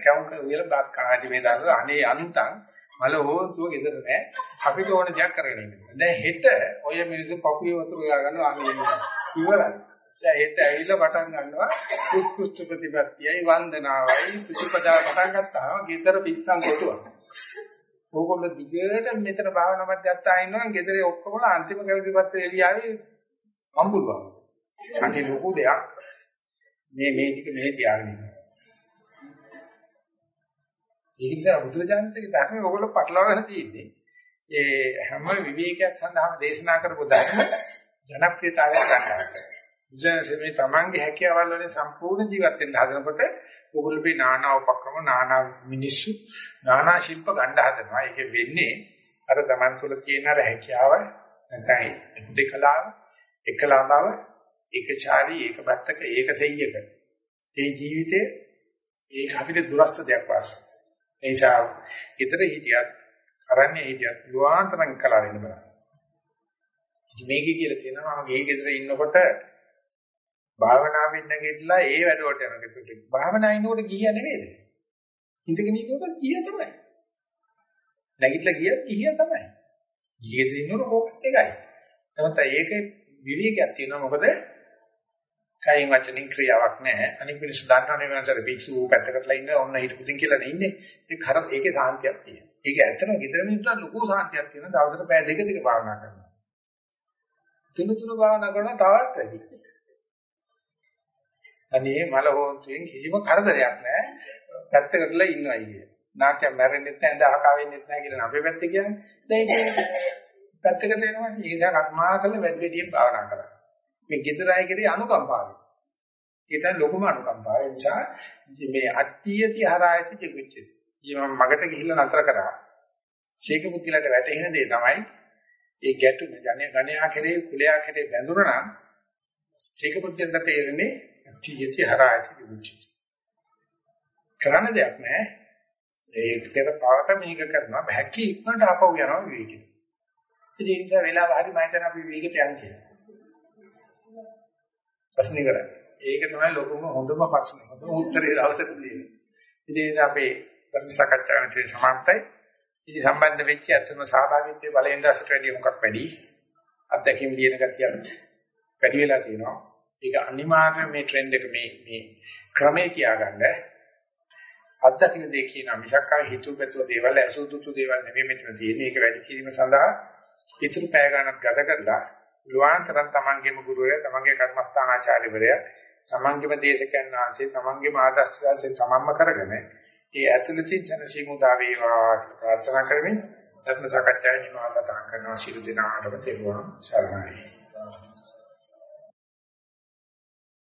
කැවුම් කියලා බාත් කාටි මේ දවස් අනේ අන්තම් මල හොන්තුව ගෙදර නෑ අපිට ඕන දෙයක් කරගෙන ඉන්න. දැන් හෙට ඔය මිනිස්සු පපුවේ වතුර ගා ගන්නවා ආන්නේ ඉවරයි. දැන් හෙට ඇවිල්ලා පටන් ගන්නවා උත්කෘෂ්ඨ ප්‍රතිපත්තියයි වන්දනාවයි ප්‍රතිපදාව පටන් ගත්තාම ගෙදර පිට්ටම් කොටුවක්. ඕගොල්ලෝ දිගට මෙතන භාවනා මැදත්තා ඉන්නවා ගෙදර ඔක්කොම අන්තිම කවිපත්‍රය එළියාවේ අම්බුලුවා. අනේ ලොකු දෙයක් මේ මේ ටික මෙහෙ තියාගෙන ඉන්නවා. ඒක නිසා බුදුරජාණන්ගේ ධර්මයේ ඔයගොල්ලෝ පටලවාගෙන තියෙන්නේ. ඒ හැම විවේකයක් සඳහාම දේශනා කරපු ධර්ම ජනප්‍රියතාවයට ගන්නවා. බුදුසසුනේ තමන්ගේ හැකියාවල් වලින් සම්පූර්ණ ජීවත් වෙන්න හදනකොට ඔගොල්ලෝ මේ නානා උපක්‍රම නානා මිනිස්සු නානා ශිල්ප ගන්න හදනවා. ඒක වෙන්නේ අර තමන් තුළ තියෙන අර හැකියාව නැත්නම් දෙකලාව එකලා බව ඒකචාරී ඒකබත්තක ඒකසෙය්‍යක. ඒ ජීවිතේ ඒක අපිට දුරස්ත දෙයක් වාසය. ඒ නිසා ඊතර හිටියත් කරන්නේ හිටියත් ලුවාන්තරම් කලා වෙන්න බෑ. ඉතින් මේකේ කියලා තියෙනවා මම ගේ ගෙදර ඉන්නකොට භාවනාවෙන් නැගිටලා ඒ වැඩවලට යනකොට භාවනා ඉන්නකොට ගිහිය නෙමෙයිද? ඉඳගෙන ඉන්නකොට ගිහිය තමයි. නැගිටලා ගියත් ගිහිය තමයි. ගිහිය ඉන්නකොට මොකක්ද එකයි. නමුත් ඒකේ විවේකයක් තියෙනවා මොකද? කයින් වචනින් ක්‍රියාවක් නැහැ. අනික මිනිස්සු දන්නවනේ මනසට පිස්සු පැත්තකටලා ඉන්න ඕන්න හිටපුදින් කියලා නේ ඉන්නේ. ඒක හර ඒකේ සාන්තියක් තියෙනවා. ඒක ඇත්තම ගෙදර මිනිස්සුන්ට ලොකු සාන්තියක් තියෙනවා. දවසට පැය දෙක දෙක භාවනා කරනවා. තුන තුන භාවනා කරනවා තවත් වැඩි. අනේ මල හොන්තුෙන් කිසිම කරදරයක් නැහැ. පැත්තකටලා ඉන්නවයි කිය. නාකිය මැරෙන්නෙත් නැහැ, දහකා වෙන්නෙත් නැහැ කියලා අපේ පැත්තේ කියන්නේ. දැන් ඒක පැත්තකට එනවා. ඒ නිසා කර්මා කළ වැඩි වැඩියෙන් භාවනා කරා. මේ gedara අය කෙරේ අනුකම්පාව. ඒ තමයි ලොකුම අනුකම්පාව. ඒ නිසා මේ අට්ඨියති හරායති ජිගුච්චති. ඊම මගට ගිහිල්ලා නතර කරා. ශේක බුද්ධිලට වැටෙන දේ තමයි ඒ ගැටුම ජනේ ගණයා කෙරේ කුලයා කෙරේ බැඳුණා නම් ශේක බුද්ධිලට තේරෙන්නේ අට්ඨියති හරායති ජිගුච්චති. කරන්න දෙයක් නැහැ. ඒක පෙර පාට මේක කරනවා බැහැකි ඉක්මනට ආපහු යනවා විවේකෙ. ඉතින් ඒ නිසා වෙලාව හරි මම හිතන අපි විවේකයට යන්න කියලා. ප්‍රශ්න කරන්නේ. ඒක තමයි ලොකුම හොඳම ප්‍රශ්නේ. හොඳම උත්තරේ දවසට දෙන්නේ. ඉතින් අපේ ධර්ම සාකච්ඡාවේ තියෙන සමාන්තයි. ඉතින් සම්බන්ධ වෙච්ච අතම සහභාගීත්වයේ බලෙන් දැසට වැඩි මොකක් වැඩි අත්දැකීම් ලියන ගතියක් වැඩි වෙලා තියෙනවා. ඒක අනිවාර්යයෙන් මේ ට්‍රෙන්ඩ් එක මේ මේ ක්‍රමේ තියාගන්න අත්දකින්න දෙය කියන මිසක් ආ හිතුවපැතුව දේවල් අසුදුසු දේවල් නෙමෙයි මෙතන තියෙන්නේ. ඒක වැඩි කිරීම සඳහා ඉතුරු පැය ගණනක් ගත කරලා ලුවාන්තරන් තමන්ගේම ගුරුවරයා තමන්ගේ කර්මස්ථානාචාර්යවරයා තමන්ගේම දේශකයන් වහන්සේ තමන්ගේම ආදර්ශකාරයන් තමන්ම කරගෙන ඒ ඇතුළතින් ජනසීමුදා වේවා ප්‍රාර්ථනා කරමින් ධර්ම සාකච්ඡාවේ නිමාසතන් කරනවා ශිරු දිනාටම තෙරුවන් සරණයි.